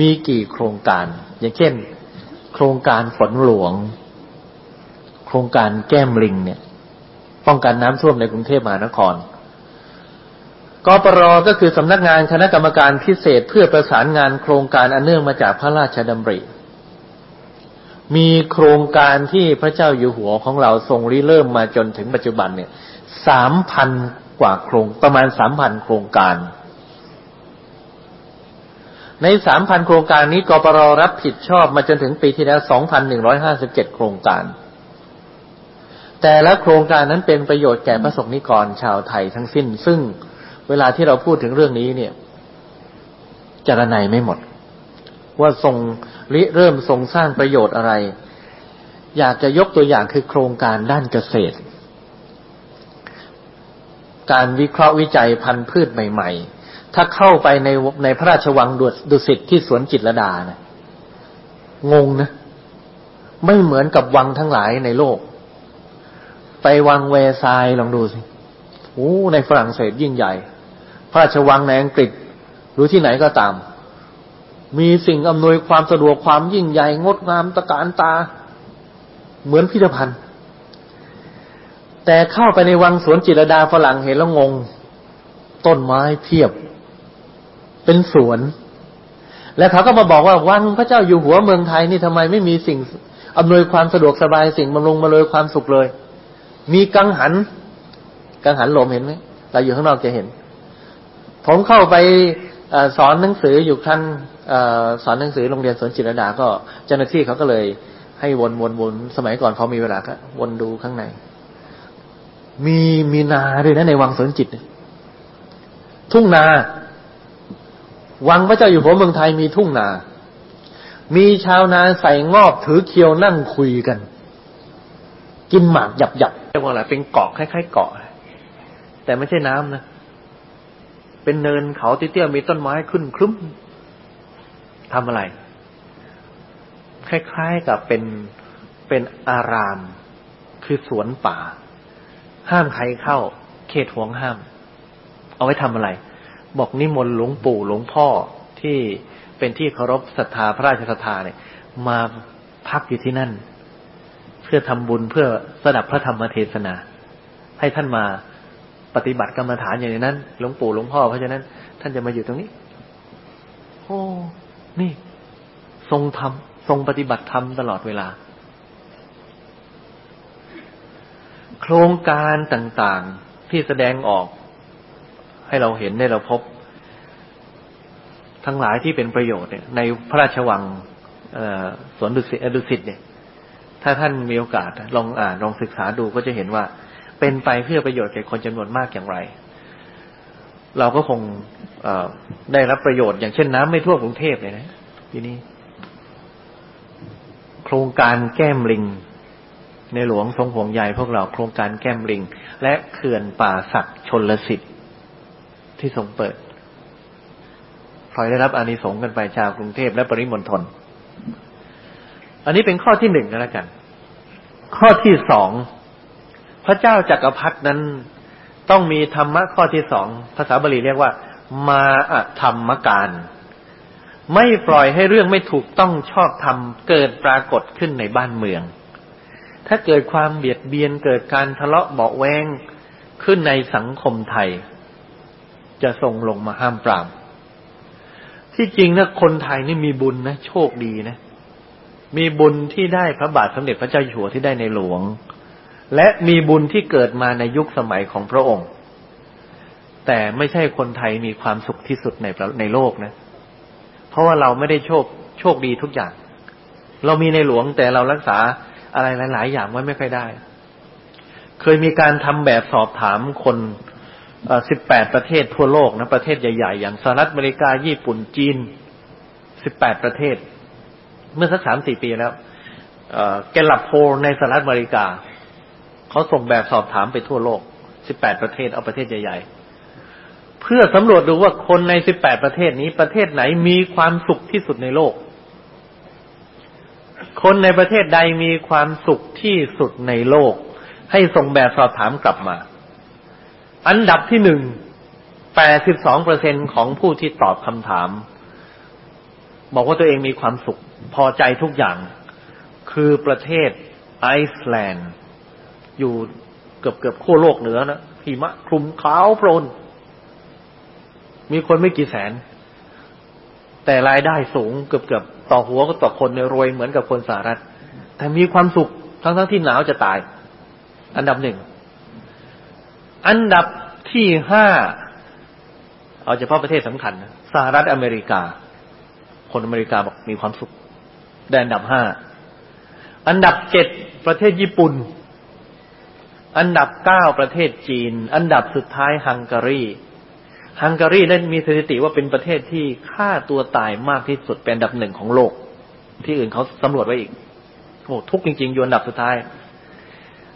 มีกี่โครงการ อย่างเช่น โครงการฝนหลวง โครงการแก้มลิงเนี่ย ป้องกันน้ำท่วมในกรุงเทพมหานครกปรก็คือสำนักงานคณะกรรมการพิเศษเพื่อประสานงานโครงการอันเนื่องมาจากพระราชดำริ มีโครงการที่พระเจ้าอยู่หัวของเราทรงริเริ่มมาจนถึงปัจจุบันเนี่ยสามพัน กว่าโครงประมาณสามพันโครงการ ในสามพันโครงการนี้กปรรับผิดชอบมาจนถึงปีที่แล้วสองพันหนึ่งร้อยห้าสิบเจ็ดโครงการ แต่ละโครงการนั้นเป็นประโยชน์แก่พระสงฆ์นิกรชาวไทยทั้งสิ้น ซึ่งเวลาที่เราพูดถึงเรื่องนี้เนี่ยจารณัยไม่หมด ว่าทรงริเริ่มทรงสร้างประโยชน์อะไร อยากจะยกตัวอย่างคือโครงการด้านเกษตร การวิเคราะห์วิจัยพันธุ์พืชใหม่ ๆ ถ้าเข้าไปในในพระราชวังดุสิตที่สวนจิตรดานะงงนะ ไม่เหมือนกับวังทั้งหลายในโลก ไปวังเวซายลองดูสิโอ้ในฝรั่งเศสยิ่งใหญ่ พระราชวังในอังกฤษ หรือที่ไหนก็ตาม มีสิ่งอำนวยความสะดวกความยิ่งใหญ่งดงามตะการตา เหมือนพิพิธภัณฑ์ แต่เข้าไปในวังสวนจิรดาฝรั่งเห็นแล้วงง ต้นไม้เพียบ เป็นสวน และเขาก็มาบอกว่าวังพระเจ้าอยู่หัวเมืองไทยนี่ทำไมไม่มีสิ่งอำนวยความสะดวกสบายสิ่งบำรุงมาเลยความสุขเลย มีกังหัน กังหันลมเห็นไหมเราอยู่ข้างนอกจะเห็น ผมเข้าไปอสอนหนังสืออยู่ขั้นสอนหนังสือโรงเรียนสวนจิรดา ก็เจ้าหน้าที่เขาก็เลยให้วนวนวนสมัยก่อนเขามีเวลาก็วนดูข้างใน มีมีนาด้วยนะในวังสวนจิตทุ่งนา วังพระเจ้าอยู่หัวเมืองไทยมีทุ่งนา มีชาวนาใส่งอบถือเคียวนั่งคุยกัน กินหมากหยับหยับเรียกว่าอะไรเป็นเกาะคล้ายๆเกาะ แต่ไม่ใช่น้ำนะเป็นเนินเขาเตี้ยๆมีต้นไม้ขึ้นคลุ้มทำอะไร คล้ายๆกับเป็นเป็นอาราม คือสวนป่า ห้ามใครเข้า เขตห่วงห้าม เอาไว้ทำอะไร บอกนิมนต์หลวงปู่หลวงพ่อที่เป็นที่เคารพศรัทธาพระราชศรัทธาเนี่ย มาพักอยู่ที่นั่น เพื่อทำบุญเพื่อสดับพระธรรมเทศนา ให้ท่านมาปฏิบัติกรรมฐานอย่างนั้นหลวงปู่หลวงพ่อเพราะฉะนั้น ท่านจะมาอยู่ตรงนี้ โอ้ นี่ ทรงทำทรงปฏิบัติธรรมตลอดเวลา โครงการต่างๆที่แสดงออก ให้เราเห็นได้เราพบ ทั้งหลายที่เป็นประโยชน์เนี่ย ในพระราชวังสวนดุสิตดุสิตเนี่ย ถ้าท่านมีโอกาสลองอ่านลองศึกษาดูก็จะเห็นว่า เป็นไปเพื่อประโยชน์แก่คนจำนวนมากอย่างไร เราก็คงได้รับประโยชน์อย่างเช่นน้ำไม่ทั่วกรุงเทพเลยนะทีนี้ โครงการแก้มลิง ในหลวงทรงห่วงใยพวกเราโครงการแก้มลิง และเขื่อนป่าศักชนลสิทธิ์ที่ทรงเปิดพลอยได้รับอานิสงส์กันไปชาวกรุงเทพและปริมณฑลอันนี้เป็นข้อที่หนึ่งกันแล้วกัน ข้อที่สองพระเจ้าจักรพรรดินั้นต้องมีธรรมะข้อที่สองภาษาบาลีเรียกว่า มาอะธรรมการ ไม่ปล่อยให้เรื่องไม่ถูกต้องชอบธรรมเกิดปรากฏขึ้นในบ้านเมือง ถ้าเกิดความเบียดเบียนเกิดการทะเลาะเบาแวงขึ้นในสังคมไทย จะส่งลงมาห้ามปราม ที่จริงนะคนไทยนี่มีบุญนะโชคดีนะ มีบุญที่ได้พระบาทสมเด็จพระเจ้าอยู่หัวที่ได้ในหลวง และมีบุญที่เกิดมาในยุคสมัยของพระองค์ แต่ไม่ใช่คนไทยมีความสุขที่สุดในในโลกนะ เพราะว่าเราไม่ได้โชคโชคดีทุกอย่าง เรามีในหลวงแต่เรารักษา อะไรหลาย ๆ อย่างไว้ไม่ค่อยได้ เคยมีการทำแบบสอบถามคนสิบแปดประเทศทั่วโลกนะประเทศใหญ่ ๆ อย่างสหรัฐอเมริกาญี่ปุ่นจีนสิบแปดประเทศ เมื่อสักสามสี่ปีแล้วแกลับโพในสหรัฐอเมริกาเขาส่งแบบสอบถามไปทั่วโลก18ประเทศเอาประเทศใหญ่ ๆ เพื่อสำรวจดูว่าคนใน18ประเทศนี้ประเทศไหนมีความสุขที่สุดในโลก คนในประเทศใดมีความสุขที่สุดในโลก ให้ส่งแบบสอบถามกลับมา อันดับที่หนึ่ง82เปอร์เซ็นของผู้ที่ตอบคำถาม บอกว่าตัวเองมีความสุข พอใจทุกอย่าง คือประเทศไอซ์แลนด์ อยู่เกือบเกือบขั้วโลกเหนือนะหิมะคลุมขาวโพลนมีคนไม่กี่แสน แต่รายได้สูงเกือบเกือบต่อหัวก็ต่อคนในรวยเหมือนกับคนสหรัฐ แต่มีความสุขทั้งทั้งที่หนาวจะตาย อันดับหนึ่ง อันดับที่ห้าเอาเฉพาะประเทศสำคัญนะสหรัฐอเมริกา คนอเมริกาบอกมีความสุขได้อันดับห้าอันดับเจ็ดประเทศญี่ปุ่น อันดับเก้าประเทศจีน อันดับสุดท้ายฮังการี ฮังการีนั้นมีสถิติว่าเป็นประเทศที่ฆ่าตัวตายมากที่สุดเป็นอันดับหนึ่งของโลก ที่อื่นเขาสำรวจไว้อีกโอ้ทุกจริงๆอยู่อันดับสุดท้าย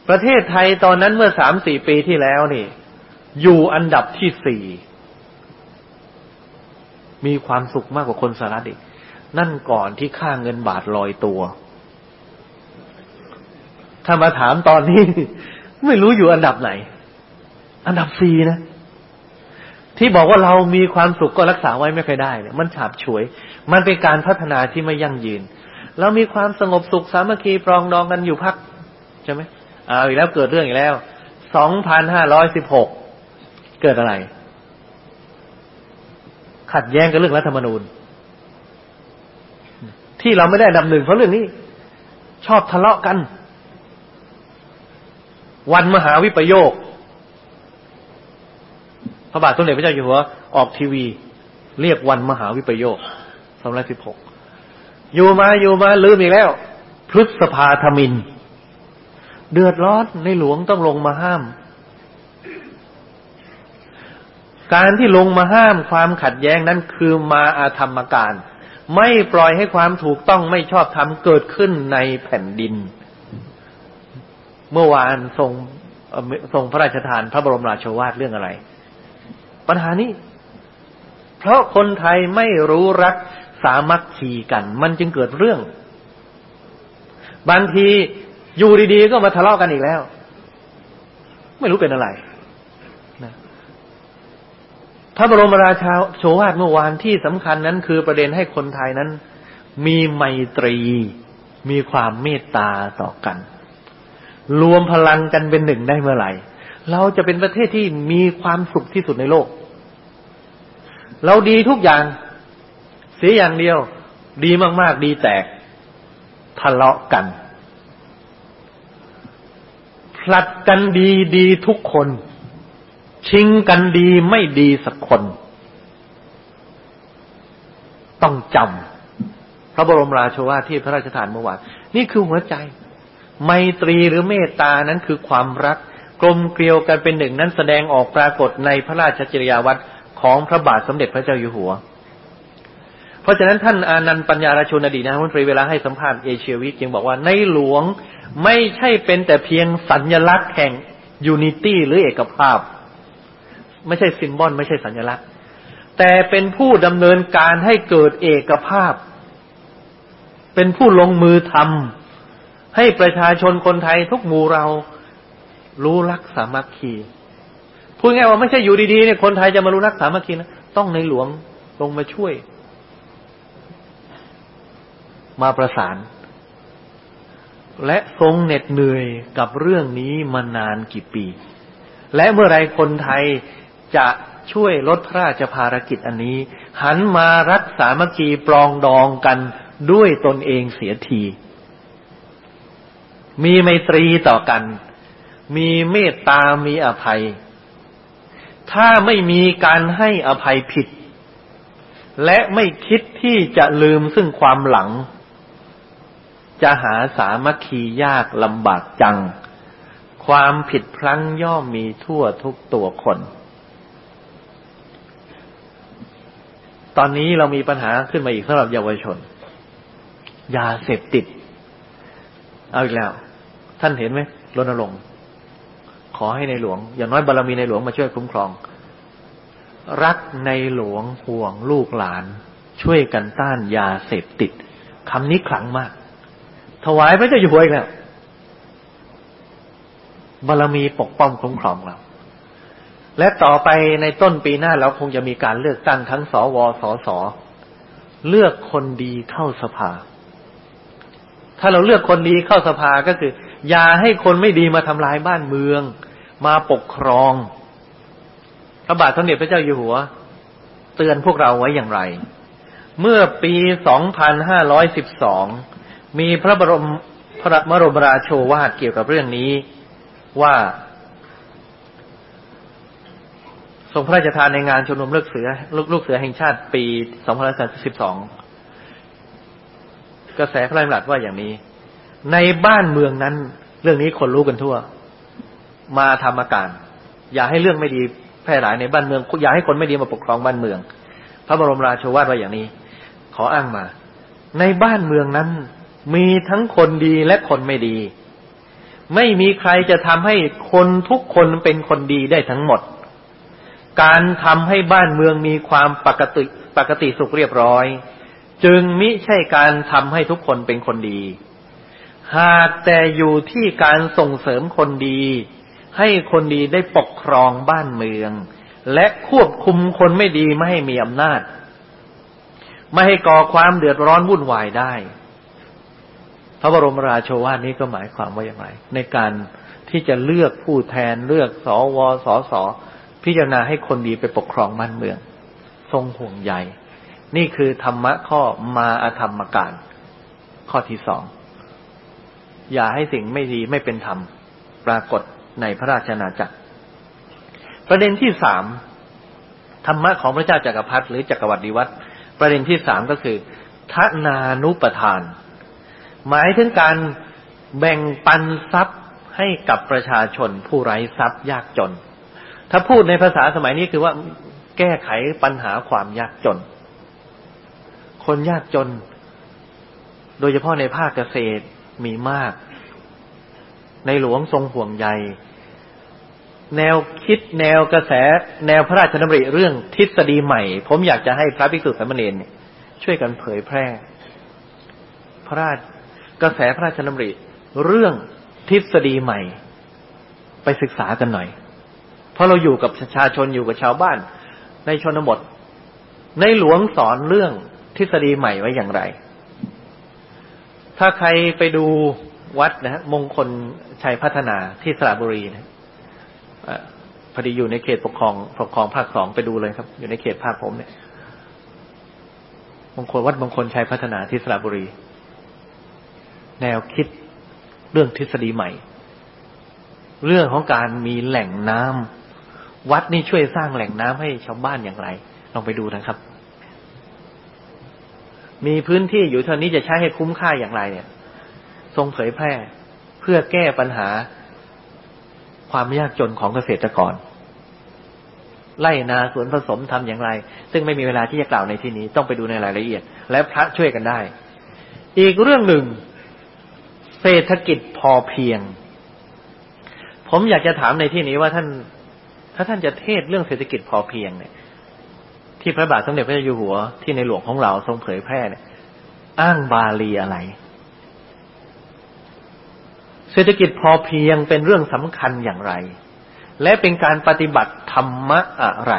ประเทศไทยตอนนั้นเมื่อสามสี่ปีที่แล้วนี่ อยู่อันดับที่สี่มีความสุขมากกว่าคนสหรัฐอีก นั่นก่อนที่ค่าเงินบาทลอยตัว ถ้ามาถามตอนนี้ ไม่รู้อยู่อันดับไหน อันดับสี่นะ ที่บอกว่าเรามีความสุขก็รักษาไว้ไม่เคยได้เนี่ยมันฉาบฉวย มันเป็นการพัฒนาที่ไม่ยั่งยืน เรามีความสงบสุขสามัคคีปรองดองกันอยู่พักใช่ไหมเอาอีกแล้วเกิดเรื่องอีกแล้วสองพันห้าร้อยสิบหกเกิดอะไร ขัดแย้งกับเรื่องรัฐธรรมนูญ ที่เราไม่ได้ดำหนึ่งเพราะเรื่องนี้ ชอบทะเลาะกัน วันมหาวิปโยค พระบาทสมเด็จพระเจ้าอยู่หัวออกทีวี เรียกวันมหาวิปโยคสองร้อยสิบหกอยู่มาอยู่มาลืมอีกแล้ว พฤษภาธมิน เดือดร้อนในหลวงต้องลงมาห้าม การที่ลงมาห้ามความขัดแย้งนั้นคือมาอาธรรมการ ไม่ปล่อยให้ความถูกต้องไม่ชอบธรรมเกิดขึ้นในแผ่นดิน เมื่อวานทรงทรงพระราชทานพระบรมราชวาทเรื่องอะไร ปัญหานี้ เพราะคนไทยไม่รู้รักสามัคคีกัน มันจึงเกิดเรื่อง บางทีอยู่ดีๆก็มาทะเลาะกันอีกแล้ว ไม่รู้เป็นอะไรพระบรมราชาโชวาทเมื่อวานที่สำคัญนั้น คือประเด็นให้คนไทยนั้น มีไมตรี มีความเมตตาต่อกัน รวมพลังกันเป็นหนึ่งได้เมื่อไหร่ เราจะเป็นประเทศที่มีความสุขที่สุดในโลก เราดีทุกอย่าง เสียอย่างเดียว ดีมากๆ ดีแตกทะเลาะกันผลัดกันดีดีทุกคน ชิงกันดีไม่ดีสักคน ต้องจำพระบรมราชวาทที่พระราชทานเมื่อวานนี่คือหัวใจ ไมตรีหรือเมตตานั้นคือความรัก กลมเกลียวกันเป็นหนึ่งนั้นแสดงออกปรากฏในพระราชจริยาวัตรของพระบาทสมเด็จพระเจ้าอยู่หัว เพราะฉะนั้นท่านอานันต์ปัญญาราชนอดีตนะรัฐมนตรีเวลาให้สัมภาษณ์เอเชียวิกยังบอกว่าในหลวงไม่ใช่เป็นแต่เพียงสัญลักษณ์แห่ง unity หรือเอกภาพ ไม่ใช่ symbol ไม่ใช่สัญลักษณ์ แต่เป็นผู้ดำเนินการให้เกิดเอกภาพ เป็นผู้ลงมือทำให้ประชาชนคนไทยทุกหมู่เหล่า รู้รักสามัคคีพูดง่ายว่าไม่ใช่อยู่ดีๆเนี่ยคนไทยจะมารู้รักสามัคคีนะต้องในหลวงลงมาช่วย มาประสาน และทรงเหน็ดเหนื่อยกับเรื่องนี้มานานกี่ปี และเมื่อไรคนไทยจะช่วยลดพระราชภารกิจอันนี้ หันมารักษามัคคีปรองดองกันด้วยตนเองเสียที มีไมตรีต่อกัน มีเมตตามีอภัย ถ้าไม่มีการให้อภัยผิด และไม่คิดที่จะลืมซึ่งความหลัง จะหาสามัคคียากลำบากจัง ความผิดพลั้งย่อมมีทั่วทุกตัวคน ตอนนี้เรามีปัญหาขึ้นมาอีกสำหรับเยาวชน ยาเสพติด เอาอีกแล้ว ท่านเห็นไหมรณรงค์ ขอให้ในหลวง อย่างน้อยบารรมีในหลวงมาช่วยคุ้มครอง รักในหลวงห่วงลูกหลาน ช่วยกันต้านยาเสพติดคำนี้ขลังมาก ถวายพระเจ้าอยู่หัวอีกแล้วบารรมีปกป้องคุ้มครองเราและต่อไปในต้นปีหน้าเราคงจะมีการเลือกตั้งทั้งสวสสเลือกคนดีเข้าสภา ถ้าเราเลือกคนดีเข้าสภาก็คือ อย่าให้คนไม่ดีมาทำลายบ้านเมือง มาปกครอง พระบาทสมเด็จพระเจ้าอยู่หัว เตือนพวกเราไว้อย่างไร เมื่อปี 2512 มีพระบรมพระมรมราโชวาทเกี่ยวกับเรื่องนี้ว่าทรงพระราชทานในงานชมนุมลูกเสือลูกลูกเสือแห่งชาติปี 2512 กระแสพระราชบัญญัติว่าอย่างนี้ ในบ้านเมืองนั้น เรื่องนี้คนรู้กันทั่ว มาทำอาการ อย่าให้เรื่องไม่ดีแพร่หลายในบ้านเมือง อย่าให้คนไม่ดีมาปกครองบ้านเมือง พระบรมราโชวาทว่าอย่างนี้ ขออ้างมา ในบ้านเมืองนั้น มีทั้งคนดีและคนไม่ดี ไม่มีใครจะทำให้คนทุกคนเป็นคนดีได้ทั้งหมด การทำให้บ้านเมืองมีความปกติปกติสุขเรียบร้อย จึงมิใช่การทำให้ทุกคนเป็นคนดี หากแต่อยู่ที่การส่งเสริมคนดี ให้คนดีได้ปกครองบ้านเมือง และควบคุมคนไม่ดีไม่ให้มีอำนาจ ไม่ให้ก่อความเดือดร้อนวุ่นวายได้ พระบรมราโชวาทนี้ก็หมายความว่าอย่างไร ในการที่จะเลือกผู้แทนเลือกสวสสพิจารณาให้คนดีไปปกครองบ้านเมือง ทรงห่วงใยนี่คือธรรมะข้อมาอธรรมการ ข้อที่สอง อย่าให้สิ่งไม่ดีไม่เป็นธรรม ปรากฏในพระราชนาจักร ประเด็นที่สามธรรมะของพระเจ้าจากักรพรรดิหรือจักรวรรดิวัตรประเด็นที่สามก็คือทนานุปทาน หมายถึงการแบ่งปันทรัพย์ให้กับประชาชนผู้ไร้ทรัพย์ยากจน ถ้าพูดในภาษาสมัยนี้คือว่าแก้ไขปัญหาความยากจน คนยากจน โดยเฉพาะในภาคเกษตร มีมาก ในหลวงทรงห่วงใยแนวคิดแนวกระแส แนวพระราชดำริเรื่องทฤษฎีใหม่ ผมอยากจะให้พระภิกษุสามเณรช่วยกันเผยแพร่ พระราชกระแสพระราชดำริเรื่องทฤษฎีใหม่ ไปศึกษากันหน่อย เพราะเราอยู่กับประชาชนอยู่กับชาวบ้าน ในชนบท ในหลวงสอนเรื่องทฤษฎีใหม่ไว้อย่างไร ถ้าใครไปดูวัดนะฮะมงคลชัยพัฒนาที่สระบุรีนะพอดีอยู่ในเขตปกครองปกครองภาคสองไปดูเลยครับ อยู่ในเขตภาคผมเนี่ยมงคลวัดมงคลชัยพัฒนาที่สระบุรี แนวคิดเรื่องทฤษฎีใหม่ เรื่องของการมีแหล่งน้ำวัดนี่ช่วยสร้างแหล่งน้ำให้ชาวบ้านอย่างไร ลองไปดูนะครับ มีพื้นที่อยู่เท่านี้จะใช้ให้คุ้มค่าอย่างไรเนี่ย ทรงเผยแพร่เพื่อแก้ปัญหาความยากจนของเกษตรกร ไล่นาสวนผสมทำอย่างไร ซึ่งไม่มีเวลาที่จะกล่าวในที่นี้ต้องไปดูในรายละเอียด และพระช่วยกันได้ อีกเรื่องหนึ่ง เศรษฐกิจพอเพียง ผมอยากจะถามในที่นี้ว่าท่าน ถ้าท่านจะเทศเรื่องเศรษฐกิจพอเพียงเนี่ย ที่พระบาทสมเด็จพระเจ้าอยู่หัวที่ในหลวงของเราทรงเผยแพร่เนี่ยอ้างบาลีอะไร เศรษฐกิจพอเพียงเป็นเรื่องสำคัญอย่างไร และเป็นการปฏิบัติธรรมะอะไร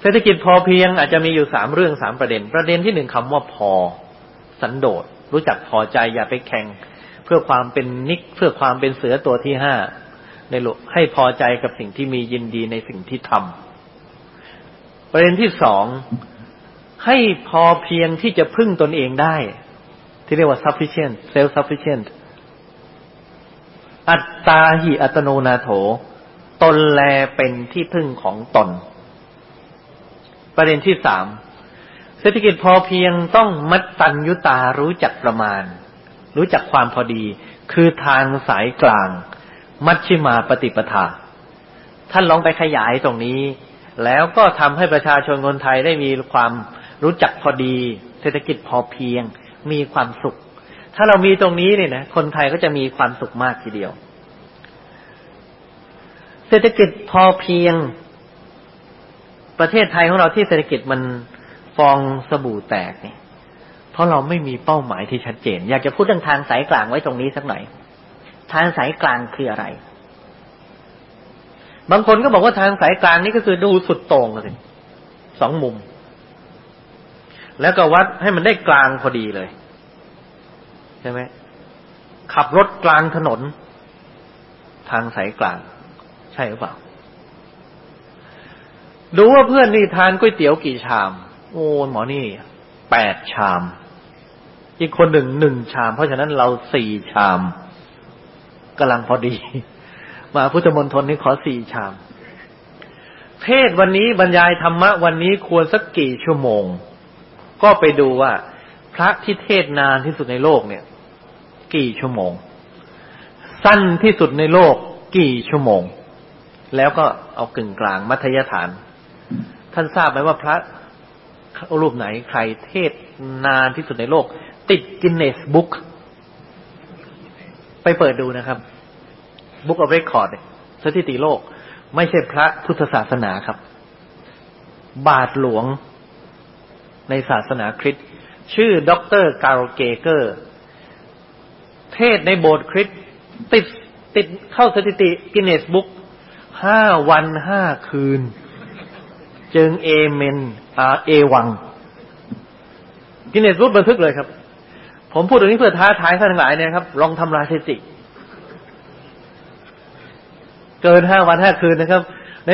เศรษฐกิจพอเพียงอาจจะมีอยู่สามเรื่องสามประเด็น ประเด็นที่หนึ่งคำว่าพอ สันโดษ รู้จักพอใจอย่าไปแข่ง เพื่อความเป็นนิกเพื่อความเป็นเสือตัวที่ห้า ในโลกให้พอใจกับสิ่งที่มียินดีในสิ่งที่ทำประเด็นที่สองให้พอเพียงที่จะพึ่งตนเองได้ ที่เรียกว่า sufficient self sufficient อัตตาหิอัตโนนาโถ ตนแลเป็นที่พึ่งของตน ประเด็นที่สามเศรษฐกิจพอเพียงต้องมัดตัญยุตารู้จักประมาณ รู้จักความพอดี คือทางสายกลาง มัชชิมาปฏิปทา ท่านลองไปขยายตรงนี้ แล้วก็ทำให้ประชาชนคนไทยได้มีความรู้จักพอดี เศรษฐกิจพอเพียง มีความสุข ถ้าเรามีตรงนี้เนี่ยนะคนไทยก็จะมีความสุขมากทีเดียว เศรษฐกิจพอเพียง ประเทศไทยของเราที่เศรษฐกิจมันฟองสบู่แตกเนี่ยเพราะเราไม่มีเป้าหมายที่ชัดเจน อยากจะพูดเรื่องทางสายกลางไว้ตรงนี้สักหน่อย ทางสายกลางคืออะไร บางคนก็บอกว่าทางสายกลางนี่ก็คือดูสุดโต่งเลยสองมุม แล้วก็วัดให้มันได้กลางพอดีเลย ใช่ไหมขับรถกลางถนน ทางสายกลาง ใช่หรือเปล่า ดูว่าเพื่อนนี่ทานก๋วยเตี๋ยวกี่ชาม โอ้หมอนี่แปดชาม อีกคนหนึ่งหนึ่งชาม เพราะฉะนั้นเราสี่ชาม กำลังพอดี มาพุทธมนตรนี่ขอสี่ชาม เทศวันนี้บรรยายธรรมะวันนี้ควรสักกี่ชั่วโมง ก็ไปดูว่า พระที่เทศนานที่สุดในโลกเนี่ย กี่ชั่วโมง สั้นที่สุดในโลกกี่ชั่วโมง แล้วก็เอากึ่งกลางมัธยฐาน ท่านทราบไหมว่าพระรูปไหนใครเทศนานที่สุดในโลก ติดกินเนสบุ๊ก ไปเปิดดูนะครับBook of Records สถิติโลก ไม่ใช่พระพุทธศาสนาครับ บาทหลวงในศาสนาคริสต์ชื่อด็อกเตอร์การ์เกเกอร์ เทศน์ในโบสถ์คริสต์ติดติดเข้าสถิติ Guinness Book ห้าวันห้าคืน จึงเอเมนอาเอวัง Guinness Book บันทึกเลยครับ ผมพูดตรงนี้เพื่อท้าทายท่านทั้งหลายเนี่ยครับ ลองทำลายสถิติ เกินห้าวันห้าคืนนะครับ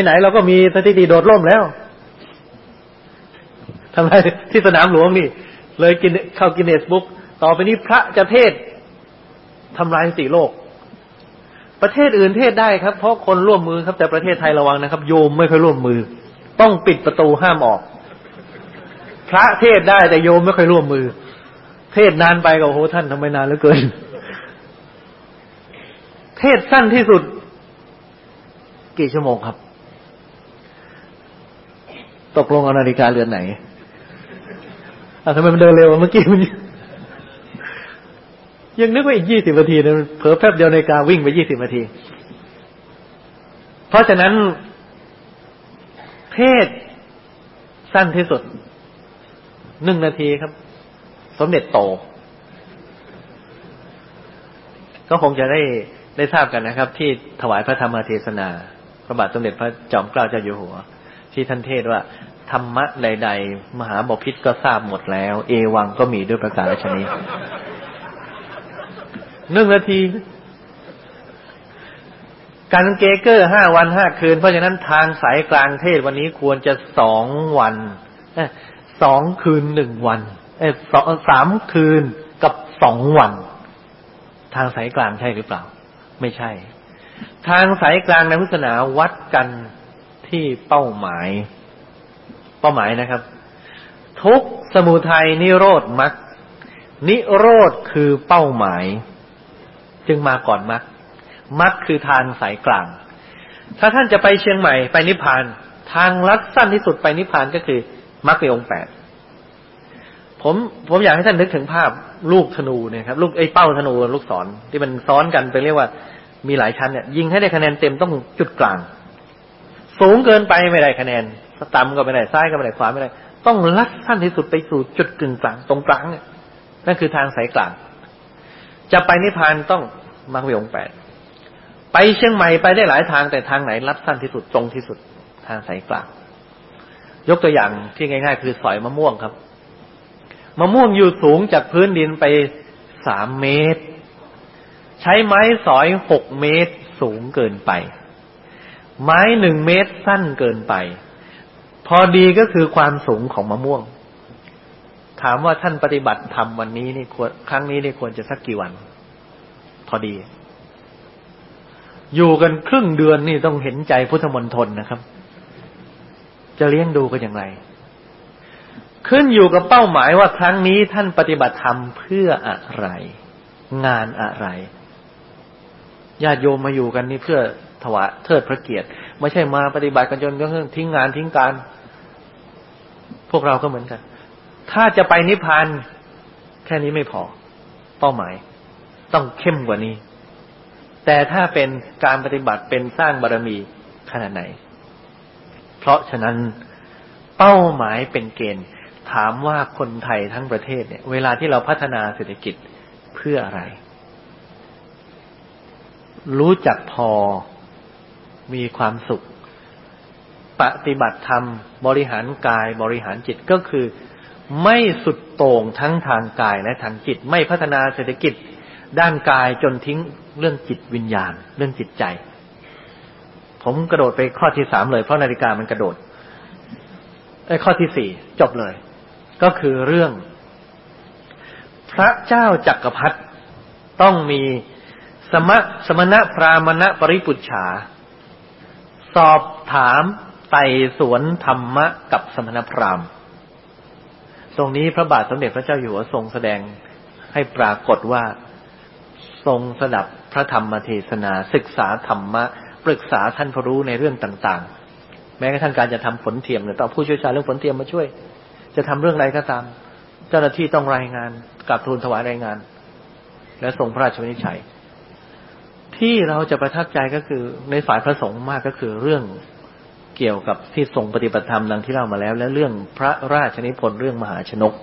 ไหนๆเราก็มีสถิติโดดร่มแล้วทำไมที่สนามหลวงนี่ เลยกินเข้ากินเนสบุ๊กต่อไปนี้พระจะเทศทำลายสถิติโลก ประเทศอื่นเทศได้ครับ เพราะคนร่วมมือครับ แต่ประเทศไทยระวังนะครับ โยมไม่ค่อยร่วมมือ ต้องปิดประตูห้ามออก พระเทศได้แต่โยมไม่ค่อยร่วมมือ เทศนานไปก็โอ้โหท่านทำไมนานเหลือเกิน เทศสั้นที่สุด กี่ชั่วโมงครับ ตกลงเอานาฬิกาเรือนไหนอะทำไมมันเดินเร็วเมื่อกี้มันยังนึกว่าอีกยี่สิบนาทีนะเผลอแป๊บเดียวในการวิ่งไปยี่สิบนาที เพราะฉะนั้นเทศสั้นที่สุดหนึ่งนาทีครับ สมเด็จโต ก็คงจะได้ได้ทราบกันนะครับ ที่ถวายพระธรรมเทศนาพระบาทสมเด็จพระจอมเกล้าเจ้าอยู่หัว ที่ท่านเทศว่า ธรรมะใด ๆ มหาบพิษก็ทราบหมดแล้ว เอวังก็มีด้วยประกาศชนีหนึ่งนาที การเกเกอร์ห้าวันห้าคืน เพราะฉะนั้นทางสายกลางเทศวันนี้ควรจะสองวันสองคืนหนึ่งวัน เอสองสามคืนกับสองวัน ทางสายกลางใช่หรือเปล่า ไม่ใช่ ทางสายกลางในพุทธศาสนาวัดกันที่เป้าหมาย เป้าหมายนะครับ ทุกสมุทัยนิโรธมรรคนิโรธคือเป้าหมาย จึงมาก่อนมรรคมรรคคือทางสายกลาง ถ้าท่านจะไปเชียงใหม่ไปนิพพาน ทางลัดสั้นที่สุดไปนิพพานก็คือมรรคในองค์แปด ผมผมอยากให้ท่านนึกถึงภาพลูกธนูเนี่ยครับลูกไอ้เป้าธนูลูกศรที่มันซ้อนกันไปเรียกว่ามีหลายชั้นเนี่ย ยิงให้ได้คะแนนเต็มต้องจุดกลาง สูงเกินไปไม่ได้คะแนนต่ำก็ไม่ได้ซ้ายก็ไม่ได้ขวาไม่ได้ ต้องลัดสั้นที่สุดไปสู่จุดกึ่งกลาง ตรงกลางเนี่ยนั่นคือทางสายกลาง จะไปนิพพานต้องมรรคองแปดไปเชียงใหม่ไปได้หลายทางแต่ทางไหนรับสั้นที่สุดตรงที่สุดทางสายกลาง ยกตัวอย่างที่ง่าย ๆ คือสอยมะม่วงครับ มะม่วงอยู่สูงจากพื้นดินไปสามเมตร ใช้ไม้สอยหกเมตรสูงเกินไป ไม้หนึ่งเมตรสั้นเกินไป พอดีก็คือความสูงของมะม่วง ถามว่าท่านปฏิบัติทำวันนี้นี่ควรครั้งนี้นี่ควรจะสักกี่วัน พอดี อยู่กันครึ่งเดือนนี่ต้องเห็นใจพุทธมนตรนะครับ จะเลี้ยงดูกันอย่างไร ขึ้นอยู่กับเป้าหมายว่าครั้งนี้ท่านปฏิบัติธรรมเพื่ออะไร งานอะไรญาติโยมมาอยู่กันนี่เพื่อถวายเทิดพระเกียรติ ไม่ใช่มาปฏิบัติกันจนกระทั่งทิ้งงานทิ้งการ พวกเราก็เหมือนกัน ถ้าจะไปนิพพานแค่นี้ไม่พอ เป้าหมาย ต้องเข้มกว่านี้ แต่ถ้าเป็นการปฏิบัติเป็นสร้างบารมีขนาดไหน เพราะฉะนั้นเป้าหมายเป็นเกณฑ์ ถามว่าคนไทยทั้งประเทศเนี่ย เวลาที่เราพัฒนาเศรษฐกิจเพื่ออะไร รู้จักพอมีความสุข ปฏิบัติธรรม บริหารกายบริหารจิตก็คือ ไม่สุดโต่งทั้งทางกายและทางจิต ไม่พัฒนาเศรษฐกิจ ด้านกายจนทิ้งเรื่องจิตวิญญาณ เรื่องจิตใจ ผมกระโดดไปข้อที่สามเลยเพราะนาฬิกามันกระโดดไอ้ข้อที่สี่จบเลย ก็คือเรื่อง พระเจ้าจักรพรรดิต้องมีสมะสมณะพรามณะปริปุจฉา สอบถามไต่สวนธรรมะกับสมณพราหมณ์ ตรงนี้พระบาทสมเด็จพระเจ้าอยู่หัวทรงแสดงให้ปรากฏว่าทรงสดับพระธรรมเทศนา ศึกษาธรรมะ ปรึกษาท่านพรู้ในเรื่องต่าง ๆ แม้กระทั่งการจะทำผลเทียมเนี่ยต้องผู้ช่วยชาญเรื่องผลเทียมมาช่วย จะทำเรื่องอะไรก็ตาม เจ้าหน้าที่ต้องรายงานกับทูลถวายรายงาน และส่งพระราชวินิจฉัย ที่เราจะประทับใจก็คือในฝ่ายพระสงฆ์มากก็คือเรื่องเกี่ยวกับที่ทรงปฏิบัติธรรมดังที่เล่ามาแล้ว และเรื่องพระราชนิพนธ์เรื่องมหาชนก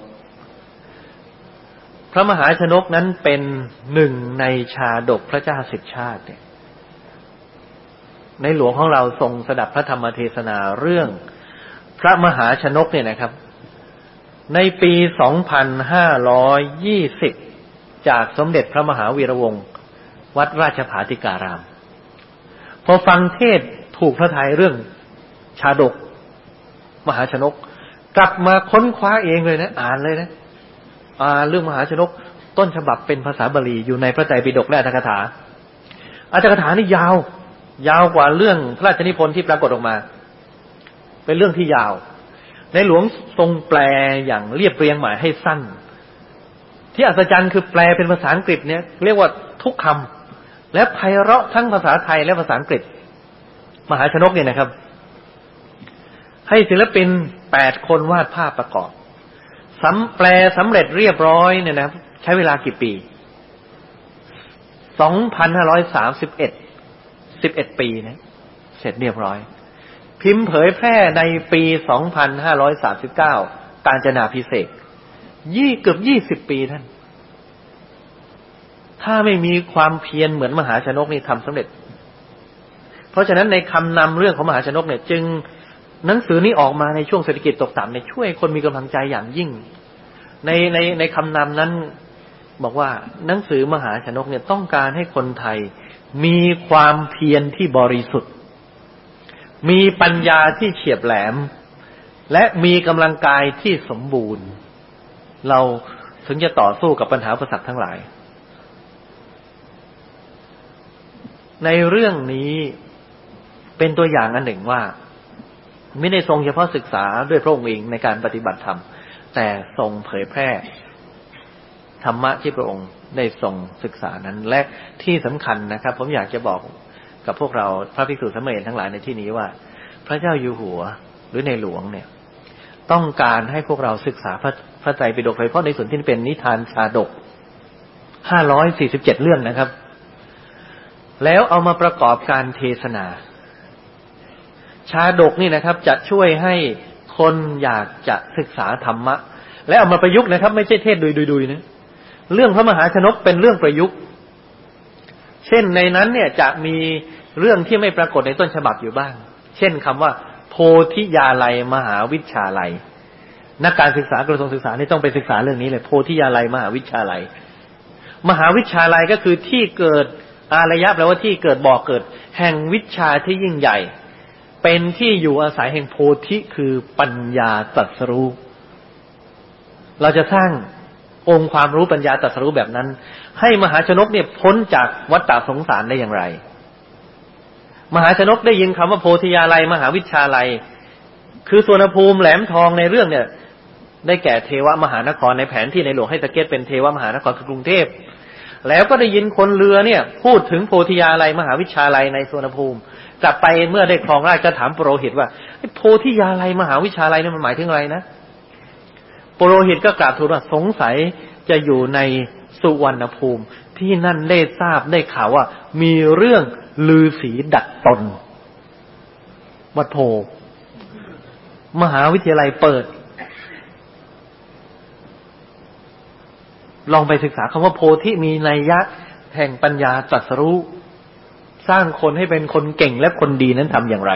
พระมหาชนกนั้นเป็นหนึ่งในชาดกพระเจ้าสิทธิชาติเนี่ยในหลวงของเราทรงสดับพระธรรมเทศนาเรื่อง พระมหาชนกเนี่ยนะครับ ในปี 2520 จากสมเด็จพระมหาวีระวงศ์วัดราชภาติการาม พอฟังเทศถูกพระทัยเรื่องชาดก มหาชนก กลับมาค้นคว้าเองเลยนะ อ่านเลยนะอ่านเรื่องมหาชนก ต้นฉบับเป็นภาษาบาลีอยู่ในพระไตรปิฎกและอัตถกถาอัตถกถานี่ยาว ยาวกว่าเรื่องพระราชนิพนธ์ที่ปรากฏออกมา เป็นเรื่องที่ยาว ในหลวงทรงแปลอย่างเรียบเรียงหมายให้สั้น ที่อัศจรรย์คือแปลเป็นภาษาอังกฤษเนี่ยเรียกว่าทุกคำและไพเราะทั้งภาษาไทยและภาษาอังกฤษ มหาชนกเนี่ยนะครับ ให้ศิลปินแปดคนวาดภาพประกอบสำแปลสำเร็จเรียบร้อยเนี่ยนะครับ ใช้เวลากี่ปีสองพันห้าร้อยสามสิบเอ็ดสิบเอ็ดปีนะเสร็จเรียบร้อย พิมพ์เผยแพร่ในปีสองพันห้าร้อยสามสิบเก้าการจนาพิเศษยี่เกือบยี่สิบปีท่าน ถ้าไม่มีความเพียรเหมือนมหาชนกนี่ทำสำเร็จ เพราะฉะนั้นในคำนำเรื่องของมหาชนกเนี่ย จึงหนังสือนี้ออกมาในช่วงเศรษฐกิจตกต่ำเนี่ยช่วยคนมีกำลังใจอย่างยิ่ง ในในในคำนำนั้นบอกว่าหนังสือมหาชนกเนี่ยต้องการให้คนไทยมีความเพียรที่บริสุทธิ์ มีปัญญาที่เฉียบแหลม และมีกำลังกายที่สมบูรณ์ เราถึงจะต่อสู้กับปัญหาประสักทั้งหลาย ในเรื่องนี้เป็นตัวอย่างอันหนึ่งว่า ไม่ได้ทรงเฉพาะศึกษาด้วยพระองค์เองในการปฏิบัติธรรม แต่ทรงเผยแพร่ธรรมะที่พระองค์ได้ทรงศึกษานั้น และที่สำคัญนะครับ ผมอยากจะบอก กับพวกเราพระภิกษุสมณีทั้งหลายในที่นี้ว่า พระเจ้าอยู่หัวหรือในหลวงเนี่ย ต้องการให้พวกเราศึกษาพระพระไตรปิฎกโดยเฉพาะในส่วนที่เป็นนิทานชาดกห้าร้อยสี่สิบเจ็ดเรื่องนะครับ แล้วเอามาประกอบการเทศนา ชาดกนี่นะครับ จะช่วยให้คนอยากจะศึกษาธรรมะ และเอามาประยุกต์นะครับ ไม่ใช่เทศดุยๆนะเรื่องพระมหาชนกเป็นเรื่องประยุกต์ เช่นในนั้นเนี่ยจะมี เรื่องที่ไม่ปรากฏในต้นฉบับอยู่บ้าง เช่นคำว่า โพธิยาลัยมหาวิชาลัย นักการศึกษากระทรวงศึกษานี่ต้องไปศึกษาเรื่องนี้เลยโพธิยาลัยมหาวิชาลัย มหาวิชาลัยก็คือที่เกิดอารยะแปลว่าที่เกิดบ่อกเกิด แห่งวิชาที่ยิ่งใหญ่ เป็นที่อยู่อาศัยแห่งโพธิคือปัญญาตรัสรู้เราจะสร้างองค์ความรู้ปัญญาตรัสรู้แบบนั้น ให้มหาชนกเนี่ยพ้นจากวัฏฏะสงสารได้อย่างไร มหาชนกได้ยินคำว่าโพธิยาลัยมหาวิชาลัย คือสวนภูมิแหลมทองในเรื่องเนี่ย ได้แก่เทวมหานครในแผนที่ในหลวงให้ตะเกียเป็นเทวมหานครคือกรุงเทพแล้วก็ได้ยินคนเรือเนี่ย พูดถึงโพธิยาลัยมหาวิชาลัยในสวนภูมิ กลับไปเมื่อได้ครองราชก็ถามปโรหิตว่าโพธิยาลัยมหาวิชาลัยนี่มันหมายถึงอะไรนะปโรหิตก็กราบทูลว่าสงสัยจะอยู่ในสุวรรณภูมิ ที่นั่นได้ทราบได้ข่าวว่า มีเรื่อง ลือสีดัดตน วัดโพ มหาวิทยาลัยเปิด ลองไปศึกษาคำว่าโพธิมีนัยยะ แห่งปัญญาตรัสรู้ สร้างคนให้เป็นคนเก่งและคนดีนั้นทำอย่างไร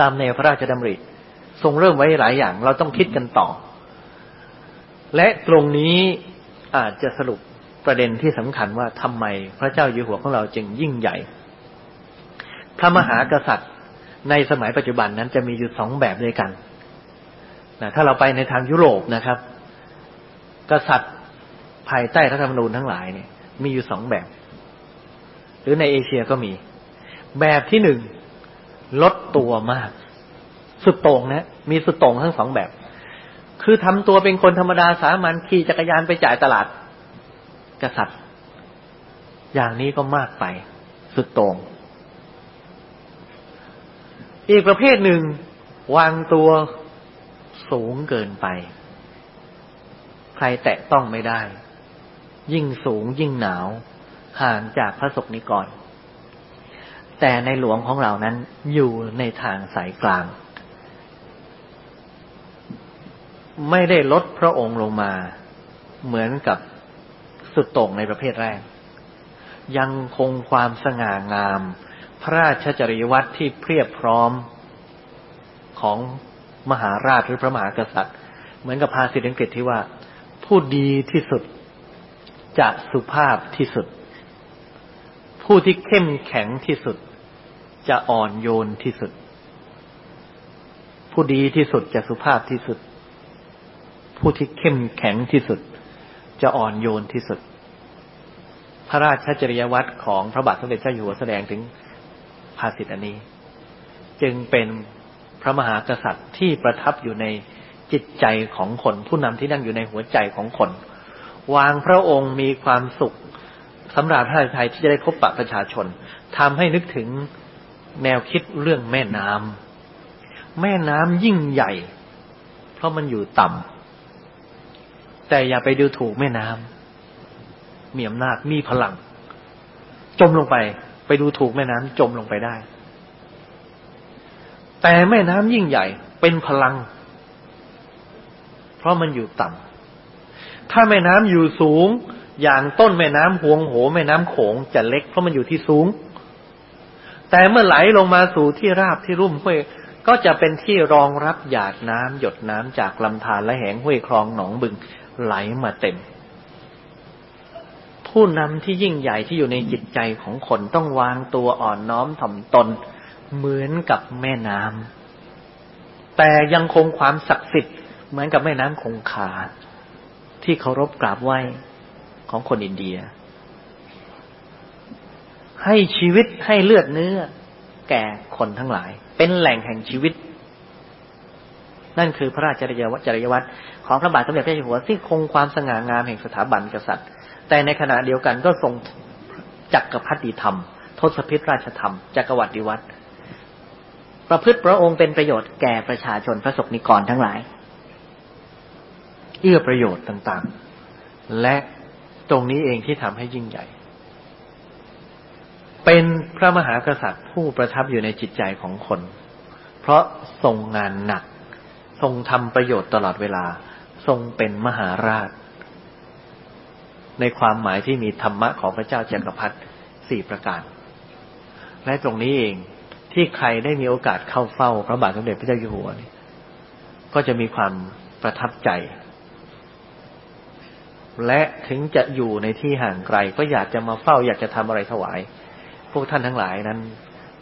ตามแนวพระราชดำริทรงเริ่มไว้หลายอย่าง เราต้องคิดกันต่อ และตรงนี้อาจจะสรุป ประเด็นที่สำคัญว่าทำไมพระเจ้าอยู่หัวของเราจึงยิ่งใหญ่ พระมหากษัตริย์ ในสมัยปัจจุบันนั้นจะมีอยู่สองแบบด้วยกันนะถ้าเราไปในทางยุโรปนะครับ กษัตริย์ภายใต้รัฐธรรมนูญทั้งหลายเนี่ย มีอยู่สองแบบ หรือในเอเชียก็มี แบบที่หนึ่งลดตัวมาก สุดโต่งนะ มีสุดโต่งทั้งสองแบบ คือทำตัวเป็นคนธรรมดาสามัญขี่จักรยานไปจ่ายตลาด กษัตริย์ อย่างนี้ก็มากไป สุดโต่งอีกประเภทหนึ่ง วางตัวสูงเกินไป ใครแตะต้องไม่ได้ ยิ่งสูงยิ่งหนาว ห่างจากพระศกนิกร แต่ในหลวงของเรานั้นอยู่ในทางสายกลาง ไม่ได้ลดพระองค์ลงมา เหมือนกับ สุดโต่งในประเภทแรก ยังคงความสง่างาม พระราชจริยวัตรที่เพียบพร้อมของมหาราชหรือพระมหากษัตริย์ เหมือนกับภาษิตอังกฤษที่ว่า ผู้ดีที่สุดจะสุภาพที่สุด ผู้ที่เข้มแข็งที่สุด จะอ่อนโยนที่สุด ผู้ดีที่สุดจะสุภาพที่สุด ผู้ที่เข้มแข็งที่สุด จะอ่อนโยนที่สุด พระราชจริยวัตรของพระบาทสมเด็จเจ้าอยู่หัวแสดงถึงภาษิตอันนี้ จึงเป็นพระมหากษัตริย์ที่ประทับอยู่ในจิตใจของคนผู้นำที่นั่งอยู่ในหัวใจของคน วางพระองค์มีความสุขสำหรับพระไทยที่จะได้พบปะประชาชนทำให้นึกถึงแนวคิดเรื่องแม่น้ำแม่น้ำยิ่งใหญ่ เพราะมันอยู่ต่ำ แต่อย่าไปดูถูกแม่น้ำมีอำนาจมีพลัง จมลงไป ไปดูถูกแม่น้ำจมลงไปได้ แต่แม่น้ำยิ่งใหญ่เป็นพลัง เพราะมันอยู่ต่ำถ้าแม่น้ำอยู่สูง อย่างต้นแม่น้ำหวงโห แม่น้ำโขงจะเล็กเพราะมันอยู่ที่สูง แต่เมื่อไหลลงมาสู่ที่ราบที่รุ่มห้วยก็จะเป็นที่รองรับหยาดน้ำหยดน้ำจากลำธารและแหงห้วยคลองหนองบึง ไหลมาเต็ม ผู้นำที่ยิ่งใหญ่ที่อยู่ในจิตใจของคนต้องวางตัวอ่อนน้อมถ่อมตน เหมือนกับแม่น้ำแต่ยังคงความศักดิ์สิทธิ์เหมือนกับแม่น้ำคงคาที่เคารพกราบไหว้ของคนอินเดีย ให้ชีวิตให้เลือดเนื้อ แก่คนทั้งหลาย เป็นแหล่งแห่งชีวิต นั่นคือพระราชจริยวัตรของพระบาทสมเด็จพระเจ้าอยู่หัวที่คงความสง่างามแห่งสถาบันกษัตริย์ แต่ในขณะเดียวกันก็ทรงจักรพรรดิธรรม ทศพิธราชธรรม จักรวรรดิวัตรประพฤติพระองค์เป็นประโยชน์แก่ประชาชนพระสกนิกรทั้งหลาย เอื้อประโยชน์ต่างๆ และตรงนี้เองที่ทำให้ยิ่งใหญ่ เป็นพระมหากษัตริย์ผู้ประทับอยู่ในจิตใจของคน เพราะทรงงานหนัก ทรงทำประโยชน์ตลอดเวลา ทรงเป็นมหาราช ในความหมายที่มีธรรมะของพระเจ้าจักรพรรดิสี่ประการ และตรงนี้เองที่ใครได้มีโอกาสเข้าเฝ้าพระบาทสมเด็จพระเจ้าอยู่หัวนี่ก็จะมีความประทับใจ และถึงจะอยู่ในที่ห่างไกล ก็อยากจะมาเฝ้า อยากจะทำอะไรถวาย พวกท่านทั้งหลายนั้น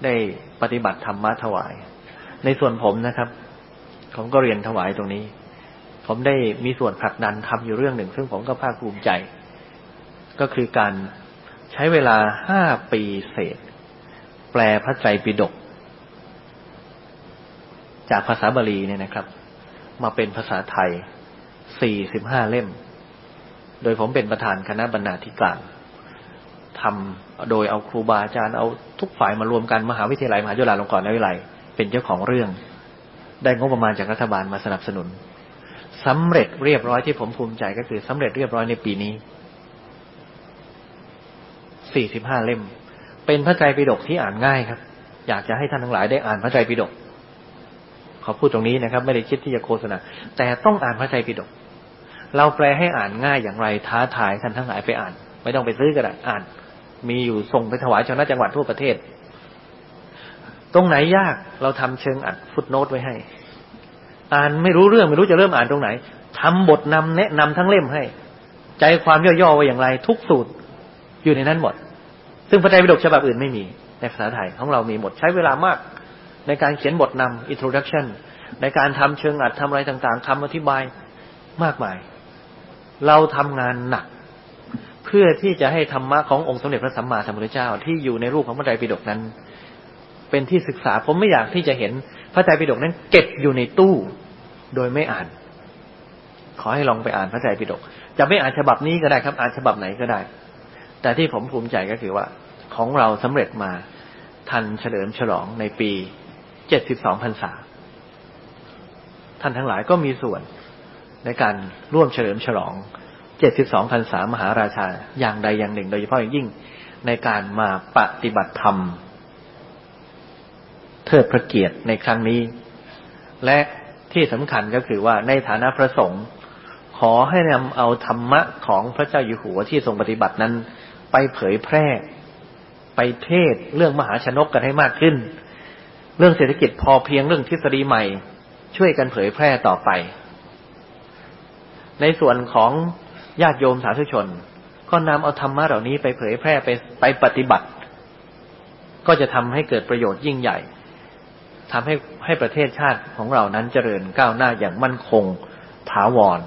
ได้ปฏิบัติธรรมะถวาย ในส่วนผมนะครับ ผมก็เรียนถวายตรงนี้ ผมได้มีส่วนผลักดันทำอยู่เรื่องหนึ่ง ซึ่งผมก็ภาคภูมิใจ ก็คือการใช้เวลาห้าปีเศษ แปลพระไตรปิฎกจากภาษาบาลีเนี่ยนะครับ มาเป็นภาษาไทยสี่สิบห้าเล่ม โดยผมเป็นประธานคณะบรรณาธิการทำโดยเอาครูบาอาจารย์เอาทุกฝ่ายมารวมกันมหาวิทยาลัยมหาจุฬาลงกรณ์วิทยาลัยเป็นเจ้าของเรื่อง ได้งบประมาณจากรัฐบาลมาสนับสนุนสำเร็จเรียบร้อยที่ผมภูมิใจก็คือสำเร็จเรียบร้อยในปีนี้สี่สิบห้าเล่ม เป็นพระไตรปิฎกที่อ่านง่ายครับ อยากจะให้ท่านทั้งหลายได้อ่านพระไตรปิฎกขอพูดตรงนี้นะครับ ไม่ได้คิดที่จะโฆษณาแต่ต้องอ่านพระไตรปิฎกเราแปลให้อ่านง่ายอย่างไรท้าทายท่านทั้งหลายไปอ่าน ไม่ต้องไปซื้อก็ได้อ่าน มีอยู่ส่งไปถวายชาวนาจังหวัดทั่วประเทศ ตรงไหนยากเราทำเชิงอัดฟุตโนตไว้ให้ อ่านไม่รู้เรื่องไม่รู้จะเริ่มอ่านตรงไหนทำบทนำแนะนำทั้งเล่มให้ ใจความย่อๆไว้อย่างไร ทุกสูตรอยู่ในนั้นหมด ซึ่งพระไตรปิฎกฉบับอื่นไม่มีในภาษาไทยของเรามีหมดใช้เวลามาก ในการเขียนบทนำ introduction ในการทำเชิงอัดทำอะไรต่าง ๆคำอธิบายมากมาย เราทำงานหนัก เพื่อที่จะให้ธรรมะขององค์สมเด็จพระสัมมาสัมพุทธเจ้าที่อยู่ในรูปของพระไตรปิฎกนั้น เป็นที่ศึกษา ผมไม่อยากที่จะเห็นพระไตรปิฎกนั้นเก็บอยู่ในตู้ โดยไม่อ่าน ขอให้ลองไปอ่านพระไตรปิฎกจะไม่อ่านฉบับนี้ก็ได้ครับ อ่านฉบับไหนก็ได้ แต่ที่ผมภูมิใจก็คือว่า ของเราสำเร็จมาทันเฉลิมฉลองในปีเจ็ดสิบสองพรรษาท่านทั้งหลายก็มีส่วนในการร่วมเฉลิมฉลองเจ็ดสิบสองพรรษามหาราชา อย่างใดอย่างหนึ่ง โดยเฉพาะอย่างยิ่งในการมาปฏิบัติธรรม เทิดพระเกียรติในครั้งนี้ และที่สำคัญก็คือว่าในฐานะพระสงฆ์ขอให้นำเอาธรรมะของพระเจ้าอยู่หัวที่ทรงปฏิบัตินั้น ไปเผยแพร่ ไปเทศเรื่องมหาชนกกันให้มากขึ้น เรื่องเศรษฐกิจพอเพียงเรื่องทฤษฎีใหม่ ช่วยกันเผยแพร่ต่อไป ในส่วนของญาติโยมสาธุชน ก็นำเอาธรรมะเหล่านี้ไปเผยแพร่ไปไปปฏิบัติ ก็จะทำให้เกิดประโยชน์ยิ่งใหญ่ ทำให้ให้ประเทศชาติของเรานั้นเจริญก้าวหน้าอย่างมั่นคงถาวร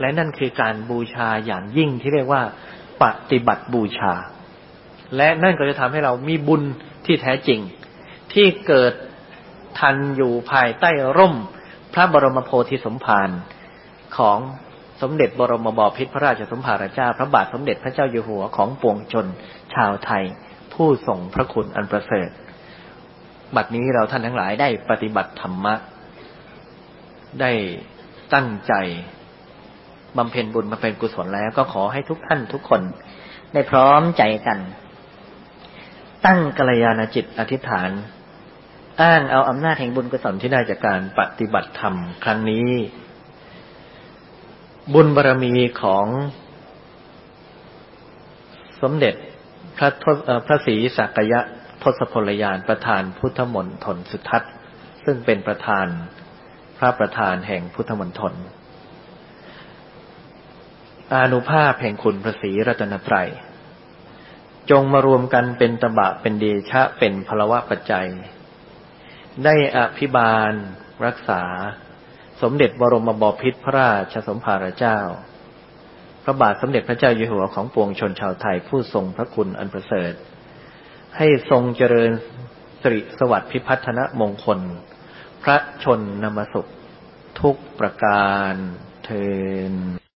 และนั่นคือการบูชาอย่างยิ่งที่เรียกว่า ปฏิบัติบูชา และนั่นก็จะทำให้เรามีบุญที่แท้จริง ที่เกิดทันอยู่ภายใต้ร่ม พระบรมโพธิสมภารของสมเด็จบรมบพิตรพระราชสมภารเจ้าพระบาทสมเด็จพระเจ้าอยู่หัวของปวงชนชาวไทย ผู้ทรงพระคุณอันประเสริฐ บัดนี้เราท่านทั้งหลายได้ปฏิบัติธรรมะ ได้ตั้งใจบำเพ็ญบุญมาเป็นกุศลแล้ว ก็ขอให้ทุกท่านทุกคน ได้พร้อมใจกัน ตั้งกัลยาณจิตอธิษฐาน อ้างเอาอำนาจแห่งบุญกุศลที่ได้จากการปฏิบัติธรรมครั้งนี้ บุญบารรมีของสมเด็จพระพระศรีสักยะ ทศพลยานประธานพุทธมนตรสุทัศน์ซึ่งเป็นประธานพระประธานแห่งพุทธมนตรอนุภาพแห่งคุณพระศรีรัตนตรัย จงมารวมกันเป็นตบะเป็นเดชะเป็นพลวะปัจจัย ได้อภิบาล รักษา สมเด็จบรมบพิตรพระราชสมภารเจ้า พระบาทสมเด็จพระเจ้าอยู่หัวของปวงชนชาวไทยผู้ทรงพระคุณอันประเสริฐ ให้ทรงเจริญสิริสวัสดิ์พิพัฒนมงคล พระชนนมสุข ทุกประการเทิน